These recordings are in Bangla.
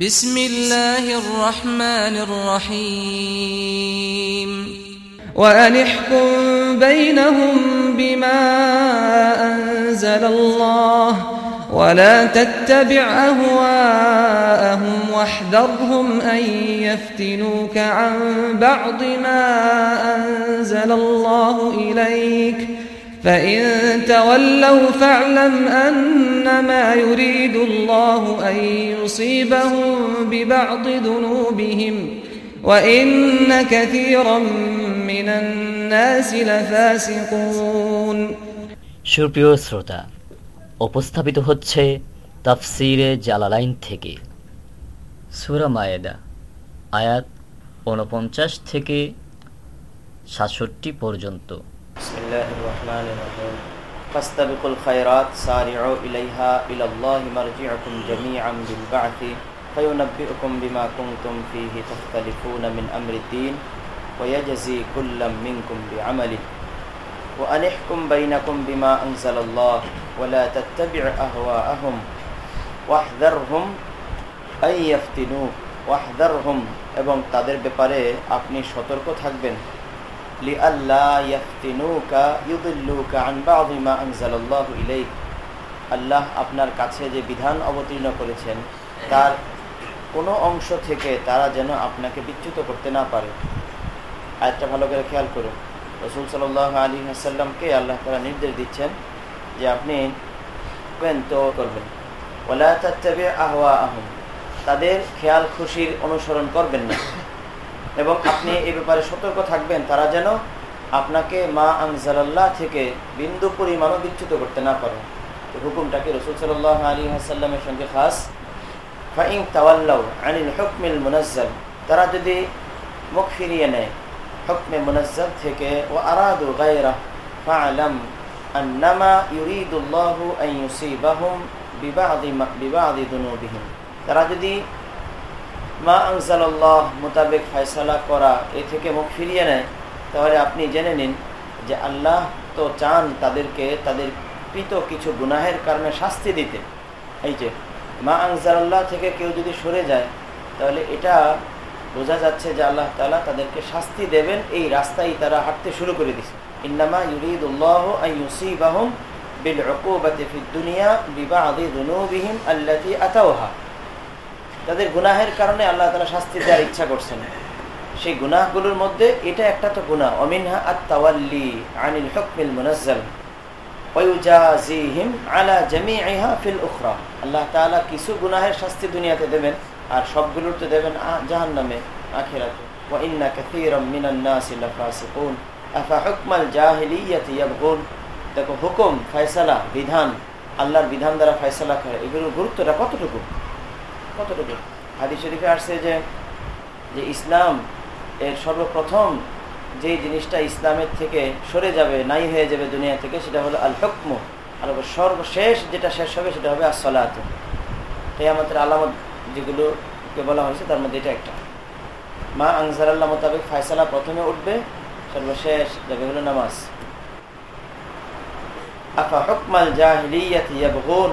بسم الله الرحمن الرحيم. وأن احكم بينهم بما أنزل الله ولا تتبع أهواءهم واحذرهم أن يفتنوك عن بعض ما أنزل الله إليك فإن تولوا فاعلم أنما يريد الله أن يصيبهم ببعض ذنوبهم وإن كثيرا من الناس لفاسقون সুপ্রিয় শ্রোতা উপস্থাপিত হচ্ছে তাফসিরে জালালাইন থেকে সুরা মায়েদা আয়াত উনপঞ্চাশ থেকে সাতষট্টি পর্যন্ত بسم الله الرحمن الرحيم فاستبقوا الخيرات سارعوا إليها إلى الله مرجعكم جميعا بالبعث فينبئكم بما كنتم فيه تختلفون من أمر الدين ويجزي كل منكم بعمله وأن احكم بينكم بما أنزل الله ولا تتبع أهواءهم واحذرهم أن يفتنوك واحذرهم এবং তাদের ব্যাপারে আপনি সতর্ক থাকবেন আল্লাহ আপনার কাছে যে বিধান অবতীর্ণ করেছেন, তার কোনো অংশ থেকে তারা যেন আপনাকে বিচ্যুত করতে না পারে। আরেকটা ভালো করে খেয়াল করুন রসুল সাল আলী আসাল্লামকে আল্লাহ তারা নির্দেশ দিচ্ছেন যে আপনি তো করবেন। ওলা তাত্তাবে আহওয়া আহম তাদের খেয়াল খুশির অনুসরণ করবেন না। এবং আপনি এ ব্যাপারে সতর্ক থাকবেন, তারা যেন আপনাকে মা আনজালাল্লাহ থেকে বিন্দু পরিমাণও বিচ্যুত করতে না পারে। হুকুমটাকে রসুল সাল্লাহ আলী হাসাল্লামের সঙ্গে খাস? ফাইং তাওয়াল্লাউ আনিল হকমিল মুনাজ্জাল। তারা যদি মুখ ফিরিয়ে নেয়, হকমে মুনাজ্জাল থেকে ও আরাদু গায়রা ফাআলাম আন্নামা ইউরিদুল্লাহু ইউসিবাহুম বিবাদি বিবাদি দুনুবিহিম। তারা যদি মা আনসাল্লাহ মোতাবেক ফয়সালা করা এ থেকে মুখ ফিরিয়ে নেয়, তাহলে আপনি জেনে নিন যে আল্লাহ তো চান তাদেরকে তাদের কৃত কিছু গুনাহের কারণে শাস্তি দিতে। এই যে, মা আনসাল্লাহ থেকে কেউ যদি সরে যায়, তাহলে এটা বোঝা যাচ্ছে যে আল্লাহ তালা তাদেরকে শাস্তি দেবেন, এই রাস্তায় তারা হাঁটতে শুরু করে দিছে। ইন্নামা ইউরিদুল্লাহ ইউসিবাহুম বিল উকুবাতি ফিদ দুনিয়া আদি দুনুবিহিম আল্লাতি আতাওহা। তাদের গুনাহের কারণে আল্লাহ তালা শাস্তি দেওয়ার ইচ্ছা করছেন। সেই গুনাহগুলোর মধ্যে এটা একটা তো গুনাহ। অমিনহা আত্মাওয়াল্লি আনিল হকমিল মুনাজ্জাল। আল্লাহ কিছু গুনাহের শাস্তি দুনিয়াতে দেবেন আর সবগুলোর তো দেবেন জাহান্নামে, আখিরাতে। ওয়া ইন্না কাসীরাম মিনান নাসি লাফাসিকুন। আফা হুকমাল জাহিলিয়াতি দেখো, হুকুম, ফয়সালা, বিধান, আল্লাহর বিধান দ্বারা ফয়সালা করে। এগুলোর গুরুত্বটা কতটুকু? কতটুকু? হাদি শরীফে আসছে যে যে ইসলাম এর সর্বপ্রথম যে জিনিসটা ইসলামের থেকে সরে যাবে, নাই হয়ে যাবে দুনিয়া থেকে, সেটা হলো আল হকম আর সর্বশেষ যেটা শেষ হবে, সেটা হবে আসলাত আমাদের আলামত যেগুলোকে বলা হয়েছে, তার মধ্যে এটা একটা। মা আনসার আল্লাহ মোতাবেক ফায়সালা প্রথমে উঠবে, সর্বশেষ যাবে হলো নামাজ। আফা হকমাল ইয়াবগুন?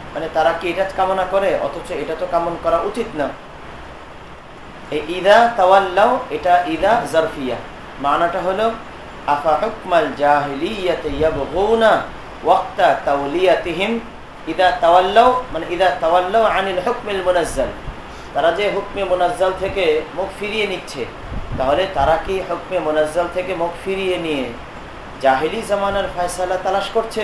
মানে তারা কি এটা কামনা করে? অথচ এটা তো কামন করা উচিত না। এই ইদা তাওয়াল্লাও এটা ইদা জারফিয়া। মানাটা হলো, আফা হুকমাল জাহিলিয়াতে ইয়াবগুনা ওয়াক্তা তাওলিয়াতিহিম। ইদা তাওয়াল্লাও মানে ইদা তাওয়াল্লাও আনিল হুকমিল মুনাজ্জাল। তারা যে হুকমে মুনাজ্জাল থেকে মুখ ফিরিয়ে নিচ্ছে, তাহলে তারা কি হুকমে মুনাজ্জাল থেকে মুখ ফিরিয়ে নিয়ে জাহিলি জামানার ফয়সালা তালাশ করছে?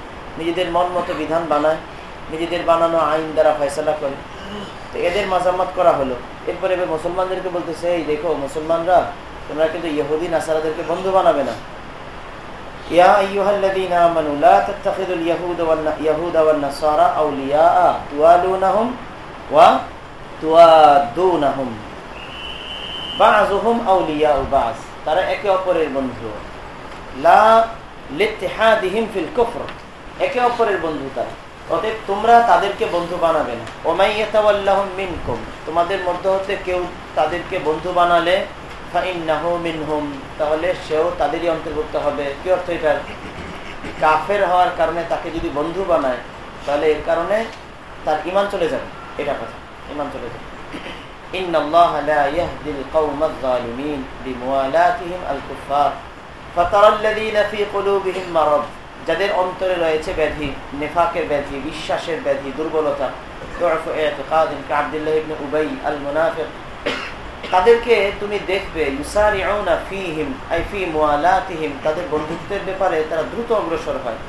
নিজেদের মন মতো বিধান বানায়, নিজেদের বানানো আইন দ্বারা ফয়সলা করে। তো এদের মাজামাত করা হলো। এরপরে এবার মুসলমানদেরকে বলতেছে, এই দেখো, মুসলমানরা, তোমরা কিন্তু ইহুদি, নাসারাদেরকে বন্ধু বানাবে না। তারা একে অপরের বন্ধু। লা ফিল একে অপরের বন্ধু তারা। অতএব তোমরা তাদেরকে বন্ধু বানাবে না। ওমাইয়াতাওয়াল্লাহুম মিনকুম। তোমাদের মধ্যে হতে কেউ তাদেরকে বন্ধু বানালে মিনহুম। তাহলে সেও তাদেরই অন্তর্ভুক্ত হবে। কি অর্থ এটার? কাফের হওয়ার কারণে তাকে যদি বন্ধু বানায়, তাহলে এর কারণে তার ইমান চলে যাবে। এটা কথা। ইমান চলে যাবে। إن যাদের অন্তরে রয়েছে ব্যাধি, নেফাকের ব্যাধি, বিশ্বাসের ব্যাধি, দুর্বলতা তাদেরকে তুমি দেখবে তাদের বন্ধুত্বের ব্যাপারে তারা দ্রুত অগ্রসর হয়।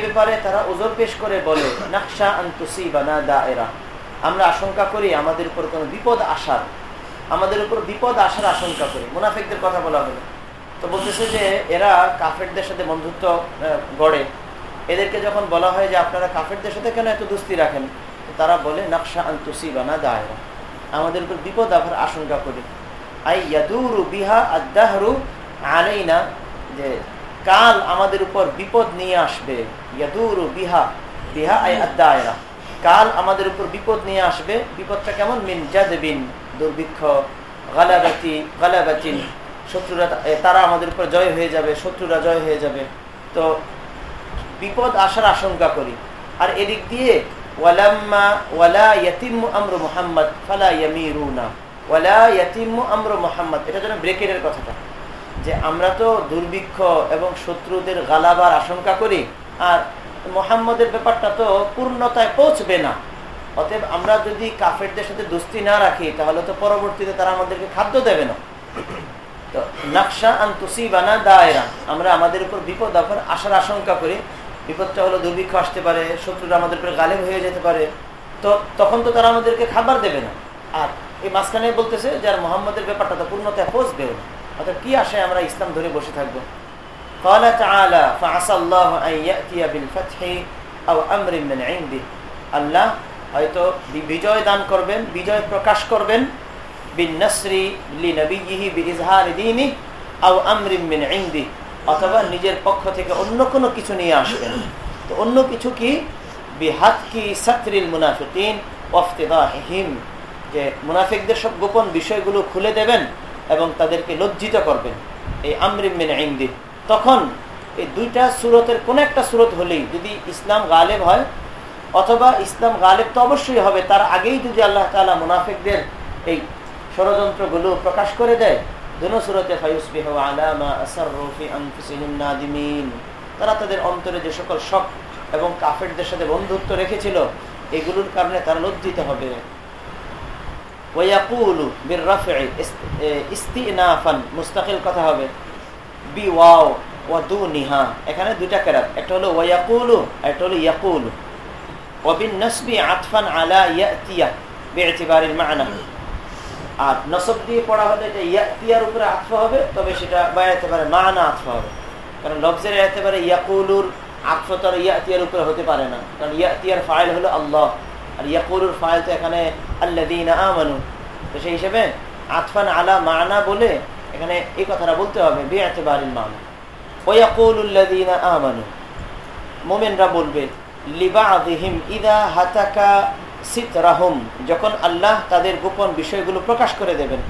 ব্যাপারে তারা পেশ করে বলে দায়রা। আমরা আশঙ্কা করি আমাদের উপর কোনো বিপদ আসার, আমাদের উপর বিপদ আসার আশঙ্কা করি। মুনাফেকদের কথা বলা হলো। তো বলতেছে যে এরা কাফেরদের সাথে বন্ধুত্ব গড়ে। এদেরকে যখন বলা হয় যে আপনারা কাফেরদের সাথে কেন এত দুস্তি রাখেন তারা বলে, নকশা আন্তুসি বানা দায়রা। আমাদের উপর বিপদ আবার আশঙ্কা করি। আই ইয়াদুরু বিহা আদাহরু আনেই না যে কাল আমাদের উপর বিপদ নিয়ে আসবে। ইয়াদুরু বিহা বিহা আই আদায়রা কাল আমাদের উপর বিপদ নিয়ে আসবে। বিপদটা কেমন? মিন জাদবিন, দুর্ভিক্ষ, গালাবাতি, গালাবাতিন। শত্রুরা তারা আমাদের উপর জয় হয়ে যাবে, শত্রুরা জয় হয়ে যাবে। তো বিপদ আসার আশঙ্কা করি। আর এদিক দিয়ে, ওয়ালাম্মা ওয়ালা ইয়াতিম্মু আমরু মুহাম্মদ ফালা ইয়ামিরুনা। ওয়ালা ইয়াতিম্মু আমরু মুহাম্মদ, এটা যেন ব্রেকেটের কথাটা। যে আমরা তো দুর্ভিক্ষ এবং শত্রুদের গালাবার আশঙ্কা করি, আর মোহাম্মদের ব্যাপারটা তো পূর্ণতায় পৌঁছবে না। অতএব আমরা যদি কাফেরদের সাথে দোস্তি না রাখি, তাহলে তো পরবর্তীতে তারা আমাদেরকে খাদ্য দেবে না। তো নকশা আন্তুসি বানা দায়রা আমরা আমাদের উপর বিপদ এখন আসার আশঙ্কা করি বিপদটা হলো দুর্ভিক্ষ আসতে পারে শত্রুরা আমাদের উপরে গালেব হয়ে যেতে পারে তো তখন তো তারা আমাদেরকে খাবার দেবে না আর এই মাঝখানে বলতেছে যে আর মোহাম্মদের ব্যাপারটা তো পূর্ণতায় পৌঁছবেও না অর্থাৎ কি আসে আমরা ইসলাম ধরে বসে থাকবো قال تعالى فعسى الله أن يأتي بالفتح أو أمر من عنده আল্লাহ হয়তো বিজয় দান করবেন বিজয় প্রকাশ করবেন ইনদি অথবা নিজের পক্ষ থেকে অন্য কোনো কিছু নিয়ে আসবেন। তো অন্য কিছু কি? বিহাত কি সাতরিল মুনাফিকিন ওয়াফতিদাহিম যে মুনাফিকদের সব গোপন বিষয়গুলো খুলে দেবেন এবং তাদেরকে লজ্জিত করবেন। এই আমরিম মিন ইনদি। তখন এই দুইটা সুরতের কোন একটা সুরত হলেই যদি ইসলাম গালেব হয়, অথবা ইসলাম গালেব তো অবশ্যই হবে, তার আগেই যদি আল্লাহ তালা মুনাফিকদের এই ষড়যন্ত্রগুলো প্রকাশ করে দেয়। তারা তাদের অন্তরে যে সকল শখ এবং কাফেরদের সাথে বন্ধুত্ব রেখেছিল, এগুলোর কারণে তারা লজ্জিত হবে। মুস্তাকিল কথা হবে। বি ওয়াও ওয়াদু নিহা এখানে দুইটা কেরাত একটা হলো ওয়াকুলু একটা হলো ইয়াকুলু। ওবিন নসবি আতফান আলা ইয়াতিয়া বেতিবারিল মানা। আর নসব দিয়ে পড়া হলে এটা ইয়াতিয়ার উপরে আতফা হবে, তবে সেটা বায়াতে পারে মানা আতফা হবে। কারণ লফজের এতে পারে ইয়াকুলুর আতফা তো ইয়াতিয়ার উপরে হতে পারে না। কারণ ইয়াতিয়ার ফাইল হলো আল্লাহ, আর ইয়াকুলুর ফাইল তো এখানে আল্লাদিন আমানু। তো সেই হিসেবে আতফান আলা মানা বলে এখানে এই কথাটা বলতে হবে বেয়াতে বারিল মানা। ওয়াকুলুল্লাদিন আমানু। মোমেনরা বলবে লিবা আদিহিম ইদা হাতাকা সিতরাহম যখন আল্লাহ তাদের গোপন বিষয়গুলো প্রকাশ করে দেবেন।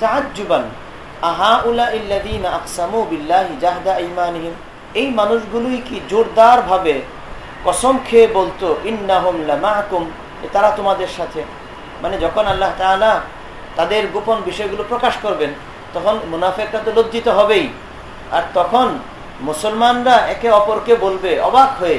তাহাজুবান আহা উলা ইল্লাদিন আকসামু বিল্লাহি জাহদা ইমানহিম এই মানুষগুলোই কি জোরদার ভাবে কসম খেয়ে বলতো, ইন্নাহম লামাকুম তারা তোমাদের সাথে। মানে যখন আল্লাহ তাআলা তাদের গোপন বিষয়গুলো প্রকাশ করবেন, তখন মুনাফেকটা তো লজ্জিত হবেই। আর তখন মুসলমানরা একে অপরকে বলবে, অবাক হয়ে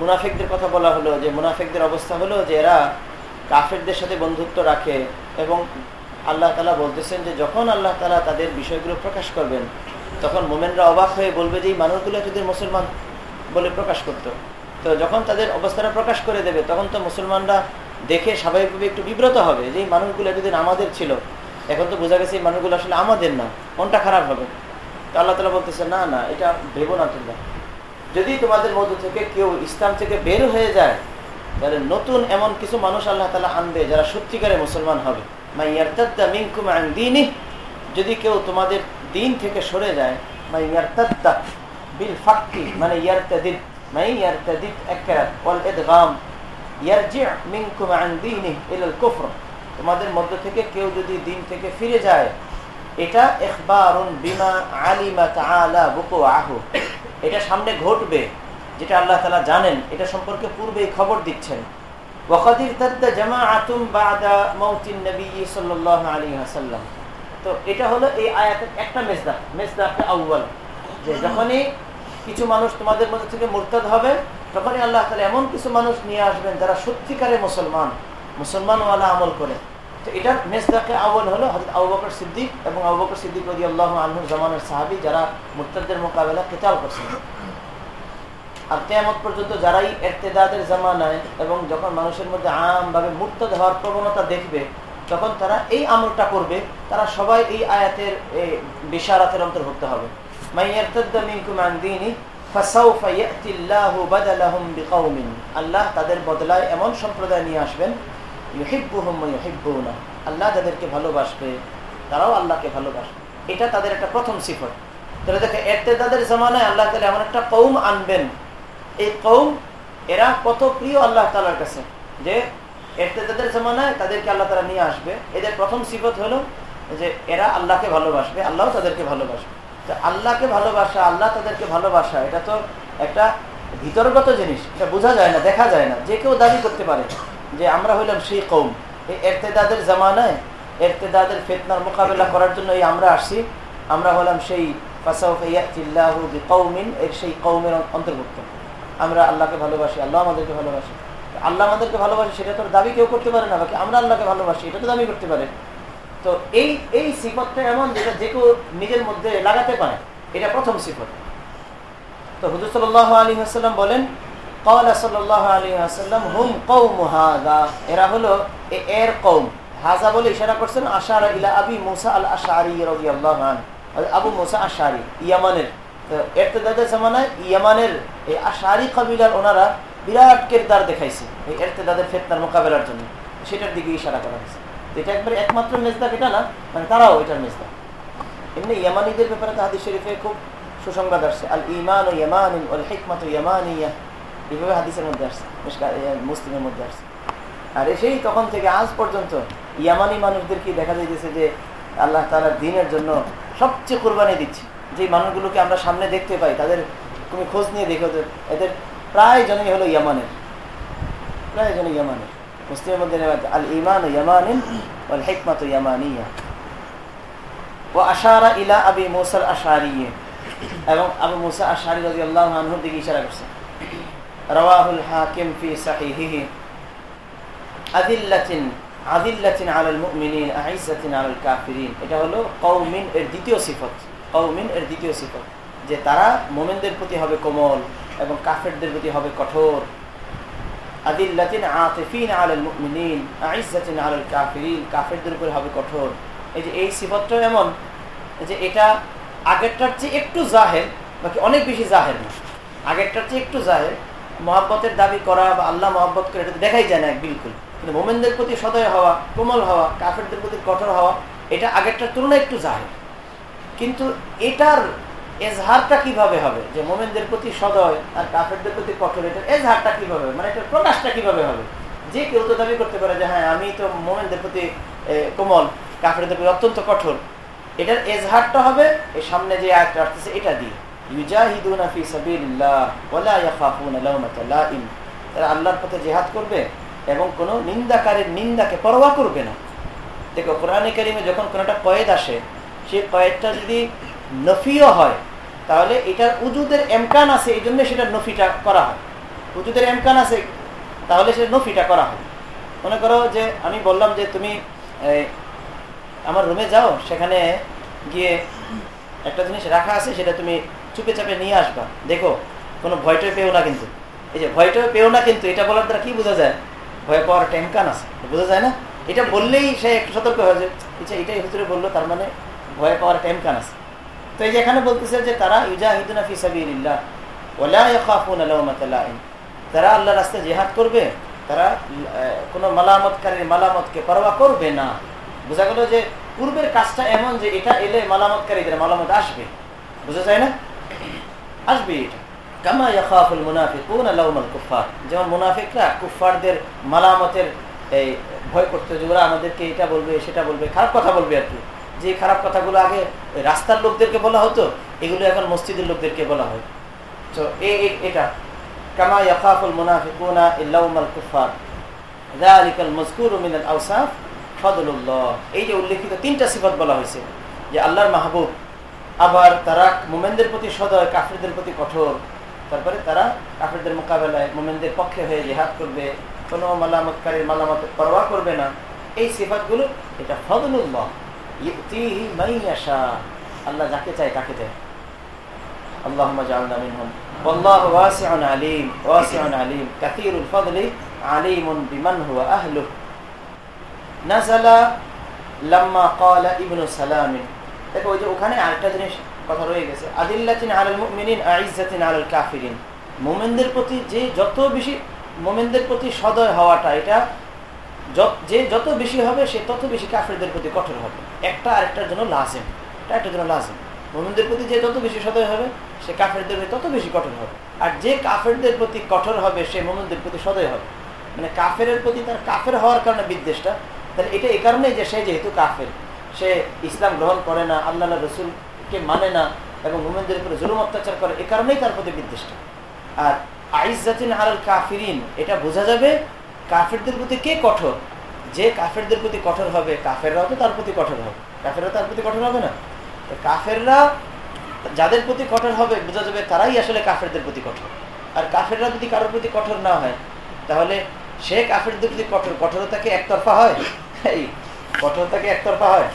মুনাফিকদের কথা বলা হলো যে, মুনাফিকদের অবস্থা হলো যে এরা কাফেরদের সাথে বন্ধুত্ব রাখে এবং আল্লাহ তালা বলতেছেন যে, যখন আল্লাহ তালা তাদের বিষয়গুলো প্রকাশ করবেন, তখন মোমেনরা অবাক হয়ে বলবে যে, এই মানুষগুলো এতদিন মুসলমান বলে প্রকাশ করত। তো যখন তাদের অবস্থাটা প্রকাশ করে দেবে, তখন তো মুসলমানরা দেখে স্বাভাবিকভাবে একটু বিব্রত হবে যে, এই মানুষগুলো এতদিন আমাদের ছিল। এখন তো বোঝা গেছে, এই মানুষগুলো আসলে আমাদের না, মনটা খারাপ হবে। আল্লাহ তালা বলতেছে, না না, এটা ভেবো না তোমরা। যদি তোমাদের মধ্য থেকে কেউ ইসলাম থেকে বের হয়ে যায়, তাহলে নতুন এমন কিছু মানুষ আল্লাহ তালা আনবে যারা সত্যিকারে মুসলমান হবে। যদি কেউ তোমাদের দিন থেকে সরে যায় বিল ফাক্কি মানে কুফর। তোমাদের মধ্য থেকে কেউ যদি দিন থেকে ফিরে যায় এটা ইখবারুন বিমা আলিমা এটা সামনে ঘটবে, যেটা আল্লাহ তাআলা জানেন, এটা সম্পর্কে পূর্বেই খবর দিচ্ছেন। তো এটা হলো এই আয়াতের একটা মেজদা আউয়াল। যখনই কিছু মানুষ তোমাদের মধ্যে থেকে মুরতাদ হবে, তখনই আল্লাহ এমন কিছু মানুষ নিয়ে আসবেন যারা সত্যিকারে মুসলমান, মুসলমানওয়ালা আমল করে। মেজদাকে হলো সিদ্দিক এবং সিদ্দিক আল্লাহ আলহুর জামানের সাহাবি যারা মুরতাদের মোকাবেলা কেতাল করছেন। আর পর্যন্ত যারাই জামানায় এবং যখন মানুষের মধ্যে আমভাবে মুরতাদ হওয়ার প্রবণতা দেখবে, তখন তারা এই আমলটা করবে, তারা সবাই এই আয়াতের বিশারাতের অন্তর্ভুক্ত হবে। আল্লাহ তাদের বদলায় এমন সম্প্রদায় নিয়ে আসবেন আল্লাহ যাদেরকে ভালোবাসবে, তারাও আল্লাহকে ভালোবাসবে। এটা তাদের একটা প্রথম সিফত। তাহলে দেখে এরতেদাদের জামানায় আল্লাহ তালা এমন একটা কৌম আনবেন। এই কৌম এরা কত প্রিয় আল্লাহ তালার কাছে। যে এরতেদাদের জামানায় তাদেরকে আল্লাহ তালা নিয়ে আসবে। এদের প্রথম সিফত হলো যে এরা আল্লাহকে ভালোবাসবে আল্লাহ তাদেরকে ভালোবাসবে। তো আল্লাহকে ভালোবাসা, আল্লাহ তাদেরকে ভালোবাসা, এটা তো একটা ভিতরগত জিনিস। এটা বোঝা যায় না, দেখা যায় না। যে কেউ দাবি করতে পারে। যে আমরা হইলাম সেই কৌম এই এরতেদাদের জামানায় এরতেদাদের ফেতনার মোকাবেলা করার জন্য এই আমরা আসছি। আমরা হলাম সেই কৌমিন এর সেই কৌমের অন্তর্ভুক্ত। আমরা আল্লাহকে ভালোবাসি, আল্লাহ আমাদেরকে ভালোবাসি। আল্লাহ আমাদেরকে ভালোবাসি, সেটা তো দাবি কেউ করতে পারে না, বাকি আমরা আল্লাহকে ভালোবাসি, এটা তো দাবি করতে পারে। তো এই এই সিফতটা এমন যেটা যে কেউ নিজের মধ্যে লাগাতে পারে, এটা প্রথম সিফত। তো হুজুর সাল্লাহ আলী হাসাল্লাম বলেন ওনারা বিরাট কেরদার দেখাইছে এই এরতেদাদের ফেতনার মোকাবেলার জন্য। সেটার দিকে ইশারা করা হয়েছে। এটা একবারে একমাত্র মেজদা এটা না মানে তারাও এটার মেজদা। এমনি ইয়ামানিদের ব্যাপারে তো হাদিস শরীফে খুব সুসংবাদ আসছে। আল ইমান ও ইয়ামান ওল হিকমত ইয়ামানিয়া। এইভাবে হাদিসের মধ্যে আসছে মুসলিমের মধ্যে আসছে। আর সেই তখন থেকে আজ পর্যন্ত ইয়ামানি মানুষদেরকে দেখা যাইতেছে যে আল্লাহ তালার দিনের জন্য সবচেয়ে কোরবানি দিচ্ছে। যে মানুষগুলোকে আমরা সামনে দেখতে পাই, তাদের তুমি খোঁজ নিয়ে দেখো এদের প্রায় জনই হলো ইয়ামানের। প্রায় জনই ইয়ামানের। মুসলিমের মধ্যে আল ইমান ইয়ামানিন ওয়াল হিকমত ইয়ামানিয়া। ও আশারা ইলা আবি মুসাল আশারিয়ে এবং আবু মুসা আশারি রাজি আল্লাহ আনহুর দিকে ইশারা করছে। রওয়াহুল হাকিম ফি সাহিহিহি। আদিল্লাতিন আদিল্লাতিন আলাল মুমিনিন, আইসাতিন আলাল কাফিরিন। এটা হলো কওমিন এর দ্বিতীয় সিফত। কওমিন এর দ্বিতীয় সিফত। যে তারা মোমেনদের প্রতি হবে কোমল এবং কাফেরদের প্রতি হবে কঠোর। আদিল্লাতিন আতিফিন আলাল মুমিনিন, আইসাতিন আলাল কাফিরিন, কাফেরদের উপরে হবে কঠোর। এই যে এই সিফতটা এমন যে এটা আগেরটার চেয়ে একটু জাহের, বাকি অনেক বেশি জাহের না। আগেরটার চেয়ে একটু জাহের মহাব্বতের দাবি করা বা আল্লাহ মহাব্বত করে এটা দেখাই যায় না বিলকুল। কিন্তু মোমেনদের প্রতি সদয় হওয়া, কোমল হওয়া, কাফেরদের প্রতি কঠোর হওয়া, এটা আগেরটার তুলনায় একটু জাহের। কিন্তু এটার এজহারটা কীভাবে হবে? যে মোমেনদের প্রতি সদয় আর কাফেরদের প্রতি কঠোর, এটার এজহারটা কীভাবে মানে এটার প্রকাশটা কীভাবে হবে? যে কেউ তো দাবি করতে পারে যে হ্যাঁ আমি তো মোমেনদের প্রতি কোমল, কাফেরদের প্রতি অত্যন্ত কঠোর। এটার এজহারটা হবে এই সামনে যে আয়টা আসতেছে, এটা দিয়ে। ইউজাহিদুনা ফি সাবিলিল্লাহ ওয়ালা ইয়াখাফুনা লাওমাতা লাইম। তারা আল্লাহর পথে জিহাদ করবে এবং কোনো নিন্দাকারীর নিন্দাকে পরোয়া করবে না। দেখো, কোরআনে কারিমে যখন কোনো একটা কয়েদ আসে, সেই কয়েদটা যদি নফিও হয়, তাহলে এটার উজুদের এমকান আছে, এই জন্য সেটা নফিটা করা হয়। উজুদের এমকান আছে, তাহলে সেটা নফিটা করা হয়। মনে করো যে, আমি বললাম যে তুমি আমার রুমে যাও, সেখানে গিয়ে একটা জিনিস রাখা আছে, সেটা তুমি চুপে চাপে নিয়ে আসবা। দেখো, কোনো ভয়টয় পেও না কিন্তু। এই যে ভয়টয় পেও না কিন্তু, এটা বলার দ্বারা কি বোঝা যায়? ভয় পাওয়ার টেমকান আছে, বোঝা যায় না? এটা বললেই সে একটু সতর্ক হয়ে যায় আচ্ছা এটাই হুজুরে বলল, তার মানে ভয় পাওয়ার টেমকান আছে। তো এই যে এখানে বলতেছে যে, তারা ইউজাহিদুনা ফি সাবিলিল্লাহ, ওয়ালা ইয়াখাফুনা লাওমাতা লাইম তারা আল্লাহর রাস্তায় জিহাদ করবে, তারা কোনো মালামতকারীর মালামতকে পরোয়া করবে না। বোঝা গেল যে, পূর্বের কাজটা এমন যে, এটা এলে মালামতকারীদের মালামত আসবে। বুঝা যায় না? আসবে এটা। যেমন মালামতের ভয় আমাদেরকে এটা বলবে, সেটা বলবে, খারাপ কথা বলবে আর কি। যে খারাপ কথাগুলো আগে রাস্তার লোকদেরকে বলা হতো, এগুলো এখন মসজিদের লোকদেরকে বলা হয়। তো এটা। এই যে উল্লেখিত তিনটা সিফত বলা হয়েছে যে আল্লাহর মাহবুব আবার তারা মোমেনদের প্রতি সদয় কাফিরদের প্রতি কঠোর তারপরে তারা কাফিরদের মোকাবেলায় মোমেনদের পক্ষে হয়ে জেহাদ করবে কোনো মালামতকারীর মালামত পরোয়া করবে না এই সিফাতগুলো এটা ফদলুল্লাহ আল্লাহ যাকে চায় তাকে দেয় اللهم اجعلنا منهم والله واسع عليم واسع عليم كثير الفضل عليم بمن هو أهله نزل لما قال ابن سلام দেখো ওই যে ওখানে আরেকটা জিনিস কথা রয়ে গেছে। আদিল্লাতিন আলাল মুমিনিন, আইজ্জাতিন আলাল কাফিরিন। মোমেনদের প্রতি যে যত বেশি, মোমেনদের প্রতি সদয় হওয়াটা, এটা যে যত বেশি হবে, সে তত বেশি কাফেরদের প্রতি কঠোর হবে। একটা আরেকটার জন্য লাজেম। এটা একটা জন্য লাজেম। মোমেনদের প্রতি যে তত বেশি সদয় হবে, সে কাফেরদের প্রতি তত বেশি কঠোর হবে। আর যে কাফেরদের প্রতি কঠোর হবে, সে মোমেনদের প্রতি সদয় হবে। মানে কাফের প্রতি তার কাফের হওয়ার কারণে বিদ্বেষটা, তাহলে এটা এই কারণেই যে সে যেহেতু কাফের সে ইসলাম গ্রহণ করে না, আল্লাহ রসুলকে মানে না এবং মোমেনদের উপরে জুলুম অত্যাচার করে, এ কারণেই তার প্রতি বিদ্বেষটা। আর আইস আইজাতিন আল কাফিরিন, এটা বোঝা যাবে কাফেরদের প্রতি কে কঠোর? যে কাফেরদের প্রতি কঠোর হবে, কাফেররাও তো তার প্রতি কঠোর হবে। কাফেররা তার প্রতি কঠোর হবে না। কাফেররা যাদের প্রতি কঠোর হবে, বোঝা যাবে তারাই আসলে কাফেরদের প্রতি কঠোর। আর কাফেররা যদি কারোর প্রতি কঠোর না হয়, তাহলে সে কাফেরদের প্রতি কঠোর কঠোরতাকে একতরফা হয়? এই কঠোরতাকে একতরফা হয়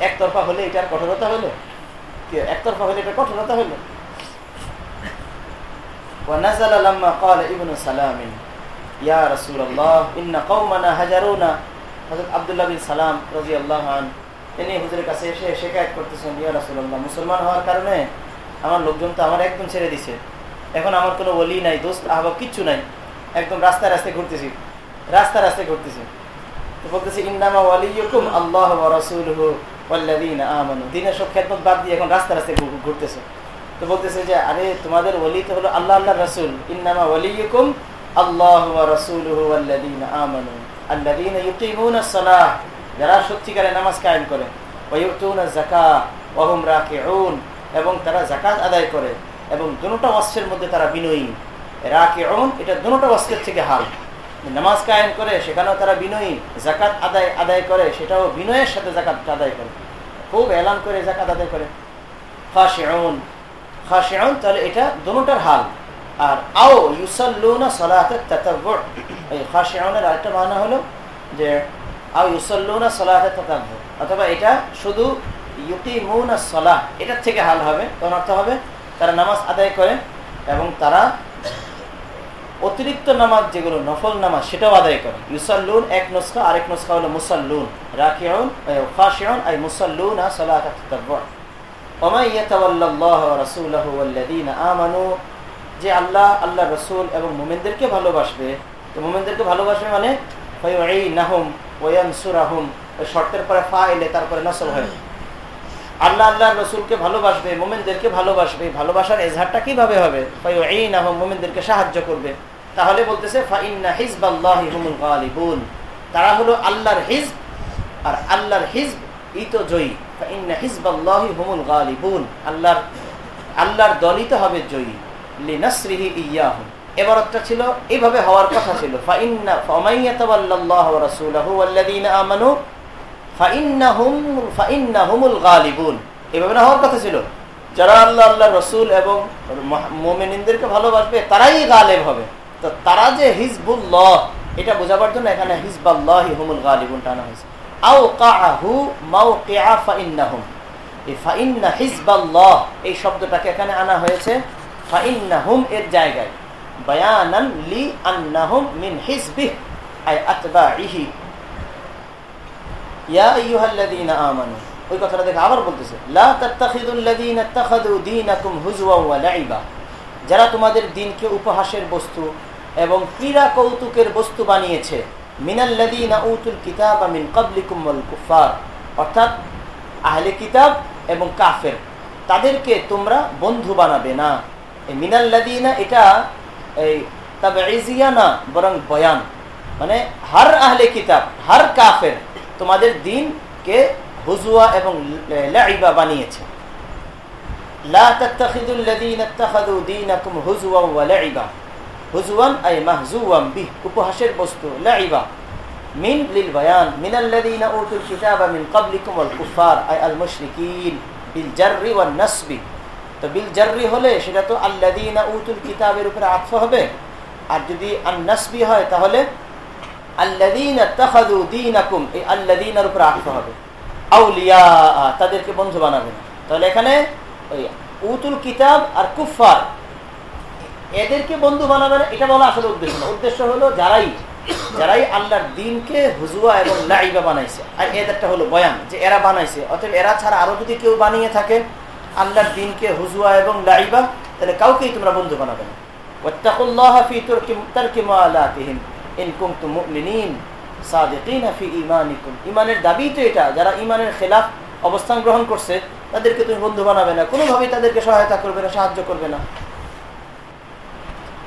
একতরফা হলে এটার কঠোরতা হলো একতরফা হলে এটা কঠোরতা হলো ونزل لما قال ابن سلام يا رسول الله إن قومنا هجرونا হযরত আব্দুল্লাহ বিন সালাম রাদিয়াল্লাহু আন তিনি হুজুরের কাছে এসে শেখায়ত করতেছেন ইয়া রাসূলুল্লাহ মুসলমান হওয়ার কারণে আমার লোকজন তো আমার একদম ছেড়ে দিছে এখন আমার কোনো ওলি নাই দোস্ত আহবাব কিচ্ছু নাই একদম রাস্তায় রাস্তায় ঘুরতেছি রাস্তা রাস্তায় ঘুরতেছি তো আল্লাহ সালাহ, যারা সত্যিকারে নামাজ কায়েম করে। রাকিউন। এবং তারা যাকাত আদায় করে। এবং দুটোটা অস্ত্রের মধ্যে তারা বিনয়ী। রাকিউন, এটা দুটোটা অস্ত্রের থেকে হাল। নামাজ কায়েম করে, সেখানেও তারা বিনয়ী জাকাত আদায় আদায় করে, সেটাও বিনয়ের সাথে জাকাত আদায় করে। খুব এলান করে জাকাত আদায় করে। খাশিউন খাশিউন তাহলে এটা দুটোটার হাল। আর আও ইউসাল্লুনা সালাতের তাতাব্বুর এই খাশিউনের আরেকটা মানা হলো যে, আও ইউসাল্লুনা সালাতের তাতাব্বুর অথবা এটা শুধু ইউকিমুনা সালাহ, এটার থেকে হাল হবে। তখন অর্থ হবে? তারা নামাজ আদায় করে এবং তারা অতিরিক্ত নামাজ যেগুলো নফল নামাজ সেটাও আদায় করে ইউসাল্লুন এক নুসখা, আরেক নুসখা হলো মুসাল্লুন। রাকিউন যে আল্লাহ আল্লাহ রসুল এবং মোমেনদেরকে ভালোবাসবে। তো মোমেনদেরকে ভালোবাসবে মানে শর্তের পরে ফা এলে তারপরে নসল হয় আল্লাহ আল্লাহ রসুলকে ভালোবাসবে, মোমেনদেরকে ভালোবাসবে, ভালোবাসার এজহারটা কীভাবে হবে? মোমেনদেরকে সাহায্য করবে। তাহলে বলতেছে তারা হলো আল্লাহর হিজ আর আল্লাহর হিজ ইত জয়ী হুমুল গালিবুন। আল্লাহর আল্লাহর দলিত হবে জয়ী। ইয়াহু। এবারতটা ছিল এইভাবে হওয়ার কথা ছিল। ফাইন্না ওয়া রাসূলুহু ওয়াল্লাযীনা আমানু এভাবে না হওয়ার কথা ছিল। যারা আল্লাহ আল্লাহ রসুল এবং মোমেনিনদেরকে ভালোবাসবে, তারাই গালেব হবে। তো তারা যে হিজবুল্লাহ, এটা বোঝাবার জন্য এখানে হিজবাল্লাহ হুমুল গালিবুন টানা হয়েছে। আও কাহু মাও কেয়া ফাইন্নাহুম। এই ফাইন্না হিজবাল্লাহ, এই শব্দটাকে এখানে আনা হয়েছে ফাইন্নাহুম এর জায়গায়। বায়ানান লি আন্নাহুম মিন হিজবিহ, আই আতবাইহি ওই কথাটা দেখে আবার বলতেছে যারা তোমাদের দিনকে উপহাসের বস্তু এবং ক্রীড়া কৌতুকের বস্তু বানিয়েছে উতুল কিতাব মিন অর্থাৎ আহলে কিতাব এবং কাফের, তাদেরকে তোমরা বন্ধু বানাবে না। মিনাল্লাদিনা এটা এই তবে না, বরং বয়ান। মানে হার আহলে কিতাব, হার কাফের তোমাদের দিনকে হুজুয়া এবং লাইবা বানিয়েছে। উপহাসের বস্তু আই আল বিল জাররি ওয়ান তো বিল জাররি হলে সেটা তো আল্লাযীনা উতুল কিতাবের উপরে আতফ হবে। আর যদি আন হয় তাহলে তাদেরকে বন্ধু বানাবেন তাহলে এখানে উতুল কিতাব আর কুফার এদেরকে বন্ধু বানাবেন এটা বলা আসলে উদ্দেশ্য না। উদ্দেশ্য হলো যারাই যারাই আল্লাহর দিনকে হুজুয়া এবং লাইবা বানাইছে। আর এদেরটা হলো বয়ান, যে এরা বানাইছে। অতএব এরা ছাড়া আরও যদি কেউ বানিয়ে থাকে আল্লাহর দিনকে হুজুয়া এবং লাইবা, তাহলে কাউকেই তোমরা বন্ধু বানাবে না। ওয়াত্তাকুল্লাহ ফি তারকি মাআলাতিহিম ইমানের দাবি তো এটা, যারা ইমানের খেলাফ অবস্থান গ্রহণ করছে, তাদেরকে তুমি বন্ধু বানাবে না, কোনোভাবেই তাদেরকে সহায়তা করবে না, সাহায্য করবে না।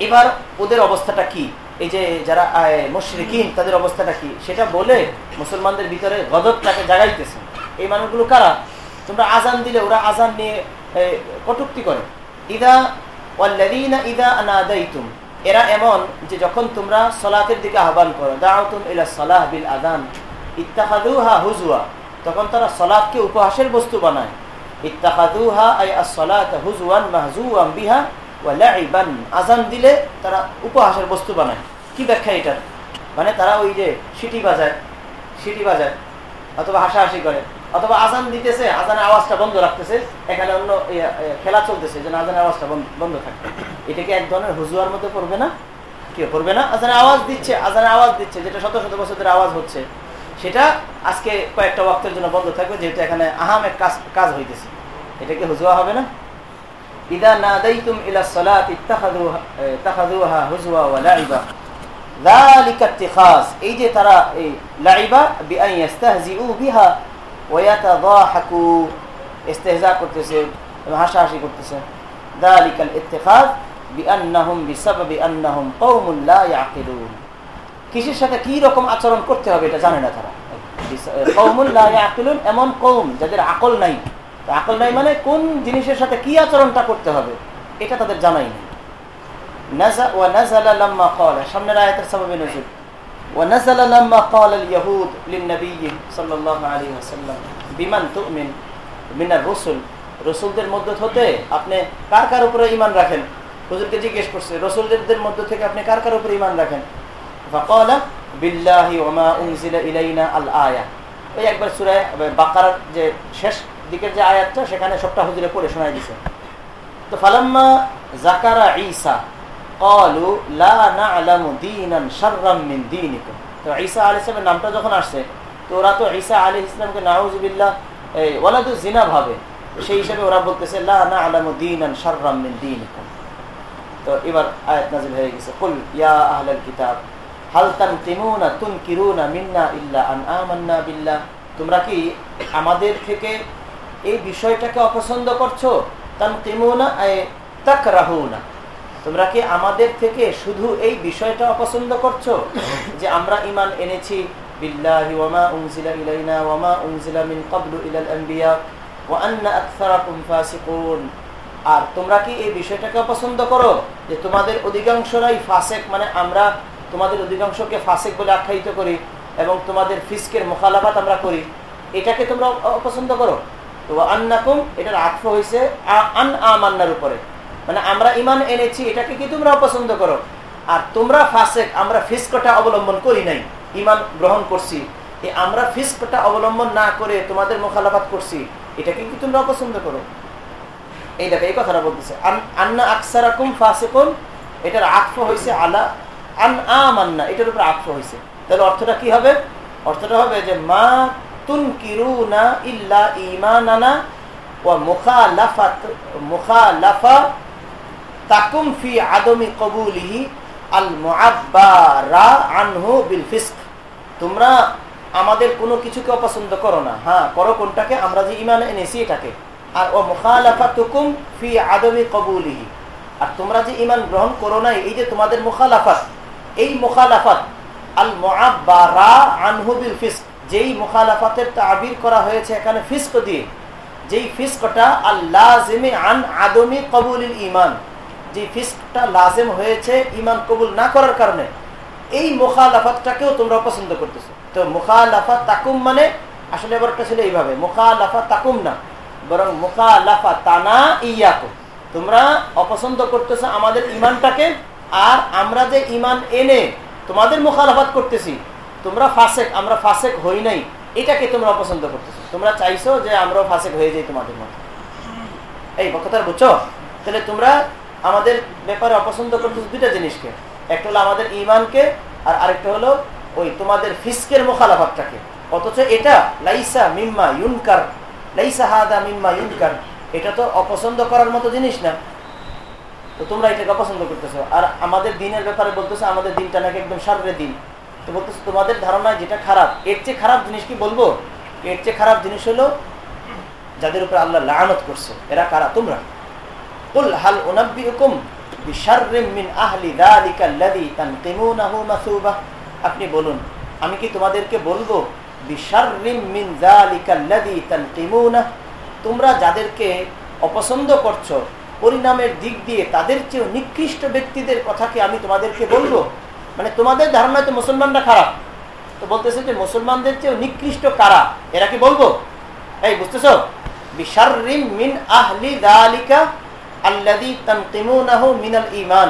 এবার ওদের অবস্থাটা কি? এই যে যারা মুশরিকিন, তাদের অবস্থাটা কি? সেটা বলে মুসলমানদের ভিতরে গদবটাকে জাগাইতেছে। এই মানুষগুলো কারা? তোমরা আজান দিলে, ওরা আজান নিয়ে কটুক্তি করে। ইদা ইদা আনাদাইতুম এরা এমন যে যখন তোমরা সলাতের দিকে আহ্বান করো দাউতুম ইলা সলাহ বিল আদান ইত্তাহাদুহা হুজুয়া তখন তারা সলাদকে উপহাসের বস্তু বানায়। আই মাহজুয়াম বিহা ওয়ালাইবান আজান দিলে তারা উপহাসের বস্তু বানায়। কি ব্যাখ্যা মানে তারা ওই যে বাজায় বাজায়, অথবা করে। অথবা আজান দিতেছে, আজানের আওয়াজটা বন্ধ রাখতেছে, এখানে অন্য খেলা চলতেছে, যেন আজানের আওয়াজটা বন্ধ থাকবে এটাকে এক ধরনের হুজুয়ার মধ্যে পড়বে না? কি পড়বে না? আজানের আওয়াজ দিচ্ছে, আজানের আওয়াজ দিচ্ছে, যেটা শত শত বছরের আওয়াজ হচ্ছে, সেটা আজকে কয়েকটা ওয়াক্তের জন্য বন্ধ থাকবে, যেহেতু এখানে আহাম এক কাজ কাজ হইতেছে। এটা কি হুজুয়া হবে না? ইদা নাদাইতুম ইলা সালাত এই যে তারা এই লাইবা বিআন ওয়া ইয়াতাদাহাকু ইস্তেহজা করতেছে হাসাহাসি করতেছে। যালিকাল ইত্তিখাজ বিআন্নাহুম বিসাবাবি আন্নাহুম কওমুন লা ইয়াকিলুন। কিসের সাথে কি রকম আচরণ করতে হবে এটা জানে না তারা। কৌমুন লা ইয়াকিলুন এমন কৌম যাদের আকল নাই। আকল নাই মানে কোন জিনিসের সাথে কি আচরণটা করতে হবে এটা তাদের জানাই নেই। সামনের আয়াতের সাবাবে নজর ونزل لما قال اليهود للنبي صلى الله عليه وسلم বিমান তুমিন মিনার রসুল রসুলদের মধ্য হতে আপনি কার কার উপরে ইমান রাখেন হুজুরকে জিজ্ঞেস করছে রসুলদের মধ্য থেকে আপনি কার কার উপরে ইমান রাখেন ফাকালা বিল্লাহি ওমা উনজিলা ইলাইনা আল আয়া ওই একবার সূরা বাকারার যে শেষ দিকের যে আয়াতটা সেখানে সবটা হুজুরে পড়ে শোনাই দিছে তো ফালাম্মা জাকারা ঈসা ক্বালু লা না'লামু দীনান শাররাম মিন দীনিকুম তো ঈসা আলাইহিস সালামের নামটা যখন আসছে, তো ওরা তো ঈসা আলাইহিস সালামকে নাউজুবিল্লাহ এই ওয়ালাদু জিনা ভাবে, সেই হিসাবে ওরা বলতেছে লা না'লামু দীনান শাররাম মিন তো এবার আয়াত নাযিল হয়ে গেছে। কুল ইয়া আহলাল কিতাব হাল তানতিমুনা তুনকিরুনা মিন্না ইল্লা আন আমান্না বিল্লাহ তোমরা কি আমাদের থেকে এই বিষয়টাকে অপছন্দ করছ? তান তিমুনা তাক রাহুনা তোমরা কি আমাদের থেকে শুধু এই বিষয়টা অপছন্দ করছ? যে আমরা ইমান এনেছি, বিল্লাহি ওয়ামা ওয়ামা উনজিলা মিন ইলাল আনবিয়া আর তোমরা কি এই বিষয়টাকে অপছন্দ করো? যে তোমাদের অধিকাংশরাই ফাসেক মানে আমরা তোমাদের অধিকাংশকে ফাসেক বলে আখ্যায়িত করি এবং তোমাদের ফিসকের মোখালাফাত আমরা করি। এটাকে তোমরা অপছন্দ করো? তো আন্নাকুম, এটার আক্ষ হয়েছে আন, আমান্নার উপরে। মানে আমরা ইমান এনেছি, এটাকে কি তোমরা অপছন্দ করো? আর তোমরা ফাসেক, আমরা ফিসকটা অবলম্বন করি নাই। ইমান গ্রহণ করছি। এই আমরা ফিসকটা অবলম্বন না করে তোমাদের মোখালাফাত করছি, এটাকে কি তোমরা অপছন্দ করো? এই দেখো, এই কথাটা বলতেছে আন্না আকসারাকুম ফাসেকুন এটার আক্ষ হয়েছে আলা, আন আমান্না এটার উপর আক্ষ হয়েছে তাহলে অর্থটা কি হবে? অর্থটা হবে যে, মা তুন কিরুনা ইল্লা ইমানানা ও মুখালাফাত, মুখালাফা তাকুম ফি আদমি কবুলিহি আল তোমরা আমাদের কোনো কিছুকে অপছন্দ করো না। হ্যাঁ করো কোনটাকে? আমরা যে ইমান এনেছি এটাকে। আর ও মুখালাফা তুকুম ফি আদমি কবুলিহি। আর তোমরা যে ইমান গ্রহণ করো নাই, এই যে তোমাদের মুখালাফাত, এই মুখালাফাত আল মুআব্বারা আনহু বিল ফিসক যেই মুখালাফাতের তাবির করা হয়েছে এখানে ফিস্ক দিয়ে, যেই ফিস্কটা আল্লাহ আন আদমি কবুল ইমান যে ফিস্কটা লাজেম হয়েছে ইমান কবুল না করার কারণে, এই মুখালাফাতটাকেও তোমরা পছন্দ করতেছো। তো মুখালাফা তাকুম মানে আসলে এবারটা ছিল এইভাবে মুখালাফা তাকুম না, বরং মুখালাফা তানা ইয়াকুম। তোমরা অপছন্দ করতেছো আমাদের ইমানটাকে আর আমরা যে ইমান এনে তোমাদের মুখালাফাত করতেছি, তোমরা ফাসেক, আমরা ফাসেক হই নাই, এটাকে তোমরা অপছন্দ করতেছো। তোমরা চাইছো যে আমরাও ফাসেক হয়ে যাই তোমাদের মতো। এই কথাটা বুঝছ? তাহলে তোমরা আমাদের ব্যাপারে অপছন্দ করতেছো দুইটা জিনিসকে। একটা হলো আমাদের ইমানকে আর আরেকটা হলো ওই তোমাদের ফিসকের মোখালাফাতটাকে। অথচ এটা লাইসা মিম্মা ইউনকার, লাইসা হাদা মিম্মা ইউনকার। এটা তো অপছন্দ করার মতো জিনিস না। তো তোমরা এটাকে অপছন্দ করতেছো। আর আমাদের দিনের ব্যাপারে বলতেছো, আমাদের দিনটা নাকি একদম সারের দিন। তো বলতেছো, তোমাদের ধারণা যেটা খারাপ, এর চেয়ে খারাপ জিনিস কি বলব? এর চেয়ে খারাপ জিনিস হলো, যাদের উপরে আল্লাহ লানত করছে, এরা কারা? তোমরা। কুল হাল উনাব্বিউকুম বিশাররিম মিন আহলি যালিকা আল্লাযী তানকিমুনাহু মাসুবা। আপনি বলুন, আমি কি তোমাদেরকে বলব, বিশাররিম মিন যালিকা আল্লাযী তানকিমুনা তোমরা যাদেরকে অপছন্দ করছ, পরিণামের দিক দিয়ে তাদের চেয়েও নিকৃষ্ট ব্যক্তিদের কথা কি আমি তোমাদেরকে বলব? মানে তোমাদের ধারণা তো মুসলমানরা খারাপ। তো বলতেছে যে মুসলমানদের চেয়েও নিকৃষ্ট কারা? এরা কি বলব? এই, বুঝতেছ? বিশাররিম মিন আহলি দালিকা আল্লাযী তানকিমুনাহু মিনাল ঈমান